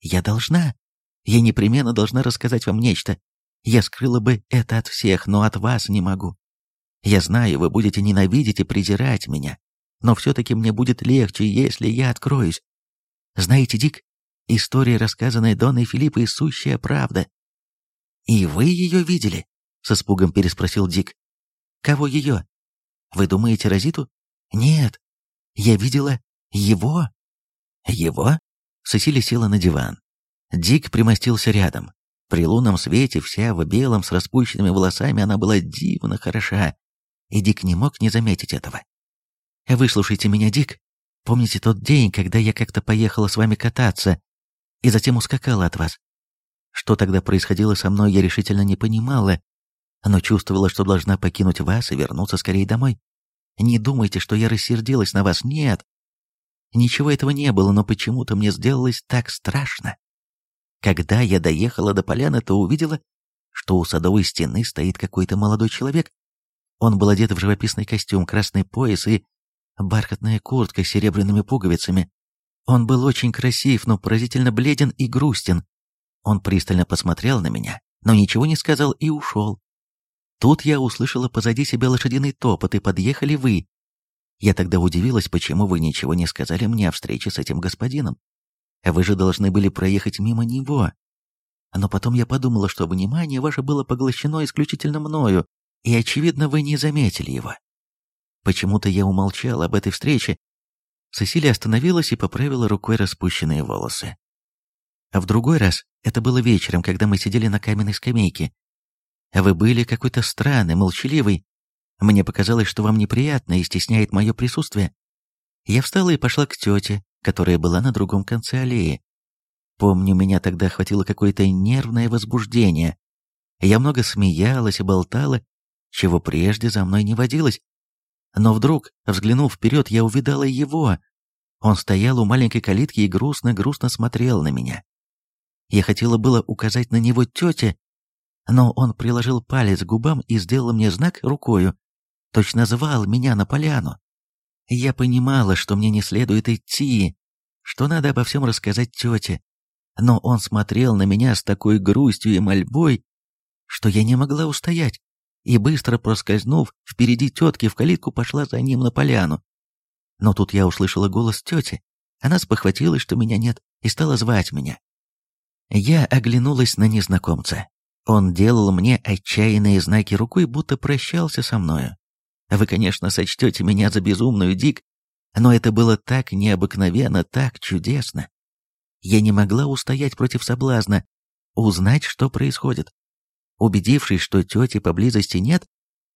Я должна. Я непременно должна рассказать вам нечто. Я скрыла бы это от всех, но от вас не могу. Я знаю, вы будете ненавидеть и презирать меня, но все-таки мне будет легче, если я откроюсь. Знаете, Дик, история, рассказанная Донной Филиппой, сущая правда. «И вы ее видели?» — с испугом переспросил Дик. «Кого ее? Вы думаете, Розиту? Нет, я видела его. Его? Сесили села на диван. Дик примостился рядом. При лунном свете, вся в белом, с распущенными волосами, она была дивно хороша, и Дик не мог не заметить этого. «Выслушайте меня, Дик. Помните тот день, когда я как-то поехала с вами кататься, и затем ускакала от вас? Что тогда происходило со мной, я решительно не понимала, но чувствовала, что должна покинуть вас и вернуться скорее домой. Не думайте, что я рассердилась на вас, нет. Ничего этого не было, но почему-то мне сделалось так страшно. Когда я доехала до поляны, то увидела, что у садовой стены стоит какой-то молодой человек. Он был одет в живописный костюм, красный пояс и бархатная куртка с серебряными пуговицами. Он был очень красив, но поразительно бледен и грустен. Он пристально посмотрел на меня, но ничего не сказал и ушел. Тут я услышала позади себя лошадиный топот, и подъехали вы. Я тогда удивилась, почему вы ничего не сказали мне о встрече с этим господином. Вы же должны были проехать мимо него. Но потом я подумала, что внимание ваше было поглощено исключительно мною, и, очевидно, вы не заметили его. Почему-то я умолчал об этой встрече. Сесилия остановилась и поправила рукой распущенные волосы. А в другой раз, это было вечером, когда мы сидели на каменной скамейке, вы были какой-то странный, молчаливый. Мне показалось, что вам неприятно и стесняет мое присутствие. Я встала и пошла к тете, которая была на другом конце аллеи. Помню, меня тогда охватило какое-то нервное возбуждение. Я много смеялась и болтала, чего прежде за мной не водилось. Но вдруг, взглянув вперед, я увидала его. Он стоял у маленькой калитки и грустно-грустно смотрел на меня. Я хотела было указать на него тете, но он приложил палец к губам и сделал мне знак рукою, точно звал меня на поляну. Я понимала, что мне не следует идти, что надо обо всем рассказать тете, но он смотрел на меня с такой грустью и мольбой, что я не могла устоять, и быстро проскользнув впереди тетки в калитку пошла за ним на поляну. Но тут я услышала голос тети. Она спохватилась, что меня нет, и стала звать меня. Я оглянулась на незнакомца. Он делал мне отчаянные знаки рукой, будто прощался со мною. Вы, конечно, сочтете меня за безумную, Дик, но это было так необыкновенно, так чудесно. Я не могла устоять против соблазна, узнать, что происходит. Убедившись, что тети поблизости нет,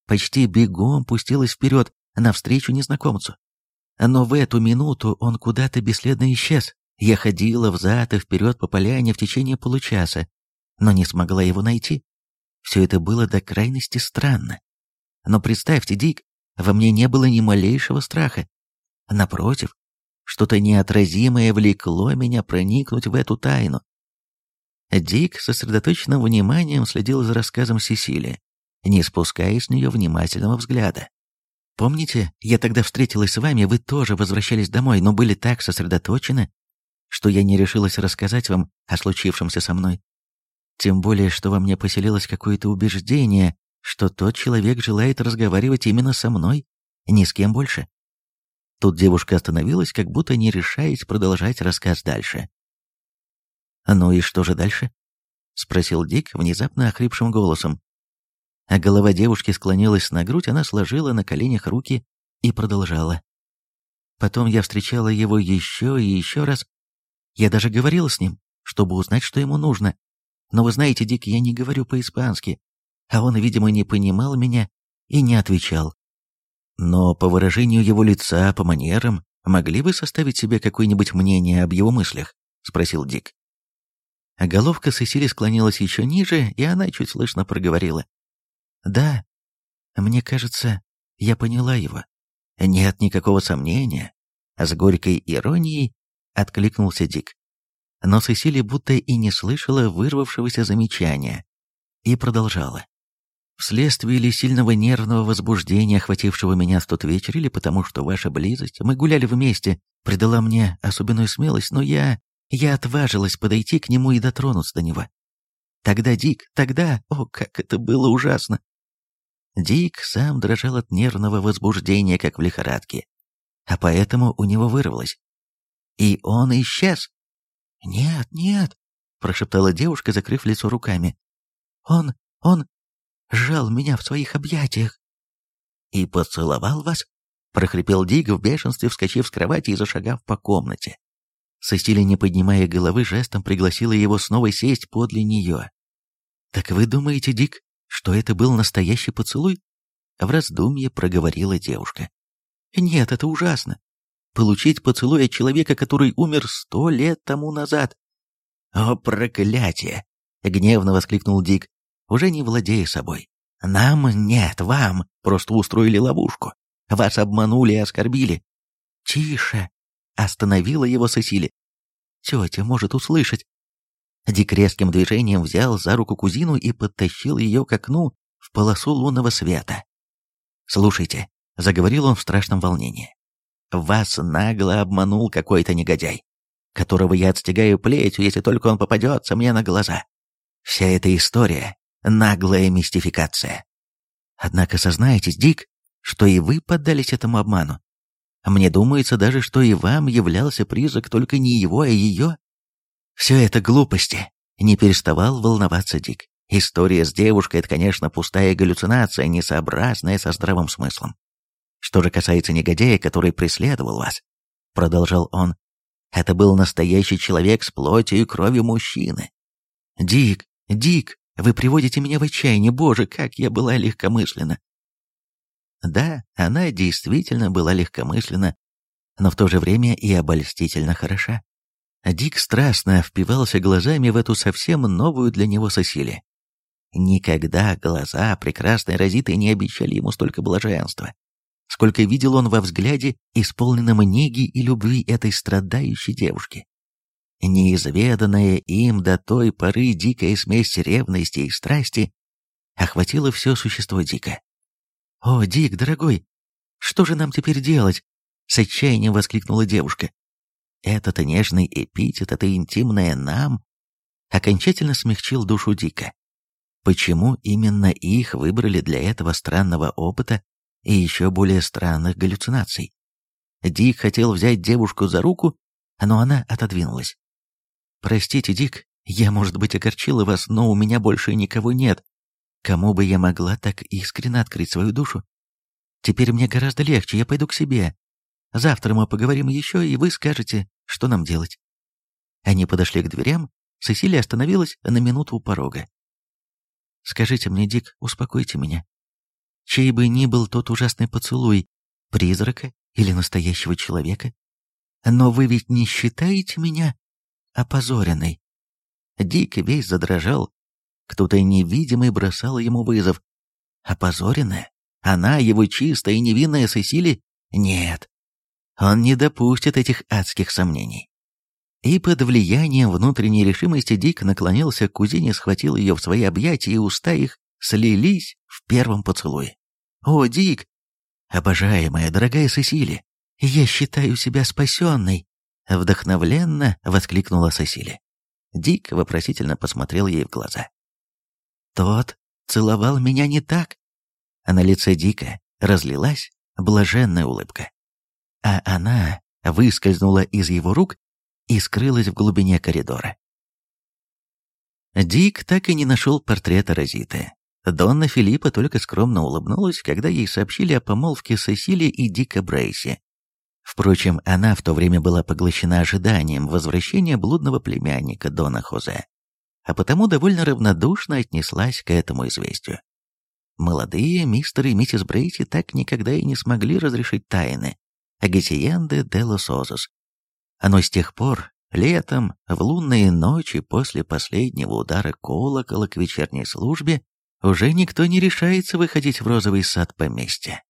почти бегом пустилась вперед, навстречу незнакомцу. Но в эту минуту он куда-то бесследно исчез. Я ходила взад и вперед по поляне в течение получаса, но не смогла его найти. Все это было до крайности странно. Но представьте, Дик, во мне не было ни малейшего страха. Напротив, что-то неотразимое влекло меня проникнуть в эту тайну. Дик сосредоточенным вниманием следил за рассказом Сесилии, не спуская с нее внимательного взгляда. «Помните, я тогда встретилась с вами, вы тоже возвращались домой, но были так сосредоточены, что я не решилась рассказать вам о случившемся со мной. Тем более, что во мне поселилось какое-то убеждение, что тот человек желает разговаривать именно со мной, ни с кем больше. Тут девушка остановилась, как будто не решаясь продолжать рассказ дальше. «Ну и что же дальше?» — спросил Дик внезапно охрипшим голосом. А голова девушки склонилась на грудь, она сложила на коленях руки и продолжала. Потом я встречала его еще и еще раз. Я даже говорила с ним, чтобы узнать, что ему нужно. Но вы знаете, Дик, я не говорю по-испански, а он, видимо, не понимал меня и не отвечал. Но по выражению его лица, по манерам, могли вы составить себе какое-нибудь мнение об его мыслях? Спросил Дик. А головка Сесили склонилась еще ниже, и она чуть слышно проговорила. «Да, мне кажется, я поняла его. Нет никакого сомнения». С горькой иронией откликнулся Дик. Но Сесили будто и не слышала вырвавшегося замечания и продолжала. Вследствие ли сильного нервного возбуждения, охватившего меня в тот вечер, или потому что ваша близость, мы гуляли вместе, придала мне особенную смелость, но я... я отважилась подойти к нему и дотронуться до него. Тогда Дик, тогда... О, как это было ужасно! Дик сам дрожал от нервного возбуждения, как в лихорадке, а поэтому у него вырвалось. И он исчез. «Нет, нет», — прошептала девушка, закрыв лицо руками. «Он, он сжал меня в своих объятиях». «И поцеловал вас?» — прохрипел Дик в бешенстве, вскочив с кровати и зашагав по комнате. Сесилия, не поднимая головы, жестом пригласила его снова сесть подле нее. «Так вы думаете, Дик, что это был настоящий поцелуй?» В раздумье проговорила девушка. «Нет, это ужасно. Получить поцелуй от человека, который умер сто лет тому назад». «О, проклятие!» — гневно воскликнул Дик уже не владея собой. «Нам нет, вам просто устроили ловушку. Вас обманули и оскорбили». «Тише!» — остановила его Сесили. «Тетя может услышать». Дик резким движением взял за руку кузину и подтащил ее к окну в полосу лунного света. «Слушайте», — заговорил он в страшном волнении, — «вас нагло обманул какой-то негодяй, которого я отстегаю плетью, если только он попадется мне на глаза. Вся эта история наглая мистификация. Однако сознаетесь, Дик, что и вы поддались этому обману. Мне думается даже, что и вам являлся призрак только не его, а ее. Все это глупости. Не переставал волноваться Дик. История с девушкой — это, конечно, пустая галлюцинация, несообразная со здравым смыслом. Что же касается негодяя, который преследовал вас, продолжал он, это был настоящий человек с плотью и кровью мужчины. Дик, Дик, вы приводите меня в отчаяние, боже, как я была легкомысленна. Да, она действительно была легкомысленна, но в то же время и обольстительно хороша. Дик страстно впивался глазами в эту совсем новую для него Сосили. Никогда глаза прекрасной Розиты не обещали ему столько блаженства, сколько видел он во взгляде, исполненном неги и любви этой страдающей девушки. Неизведанная им до той поры дикая смесь ревности и страсти охватила все существо Дика. «О, Дик, дорогой, что же нам теперь делать?» — с отчаянием воскликнула девушка. Этот нежный эпитет, это интимное «нам» окончательно смягчил душу Дика. Почему именно их выбрали для этого странного опыта и еще более странных галлюцинаций? Дик хотел взять девушку за руку, но она отодвинулась. «Простите, Дик, я, может быть, огорчила вас, но у меня больше никого нет. Кому бы я могла так искренне открыть свою душу? Теперь мне гораздо легче, я пойду к себе. Завтра мы поговорим еще, и вы скажете, что нам делать». Они подошли к дверям, Сесилия остановилась на минуту у порога. «Скажите мне, Дик, успокойте меня. Чей бы ни был тот ужасный поцелуй, призрака или настоящего человека, но вы ведь не считаете меня опозоренный. Дик весь задрожал. Кто-то невидимый бросал ему вызов. Опозоренная? Она, его чистая и невинная Сесили? Нет. Он не допустит этих адских сомнений. И под влиянием внутренней решимости Дик наклонился к кузине, схватил ее в свои объятия, и уста их слились в первом поцелуе. «О, Дик! Обожаемая, дорогая Сесили, я считаю себя спасенной!» Вдохновленно воскликнула Сесили. Дик вопросительно посмотрел ей в глаза. «Тот целовал меня не так!» А на лице Дика разлилась блаженная улыбка. а она выскользнула из его рук и скрылась в глубине коридора. Дик так и не нашел портрета Розиты. Донна Филиппа только скромно улыбнулась, когда ей сообщили о помолвке Сесили и Дика Брейси. Впрочем, она в то время была поглощена ожиданием возвращения блудного племянника Дона Хозе, а потому довольно равнодушно отнеслась к этому известию. Молодые мистер и миссис Брейси так никогда и не смогли разрешить тайны Агасиенде де лос Озос. Но с тех пор, летом, в лунные ночи после последнего удара колокола к вечерней службе, уже никто не решается выходить в розовый сад поместья.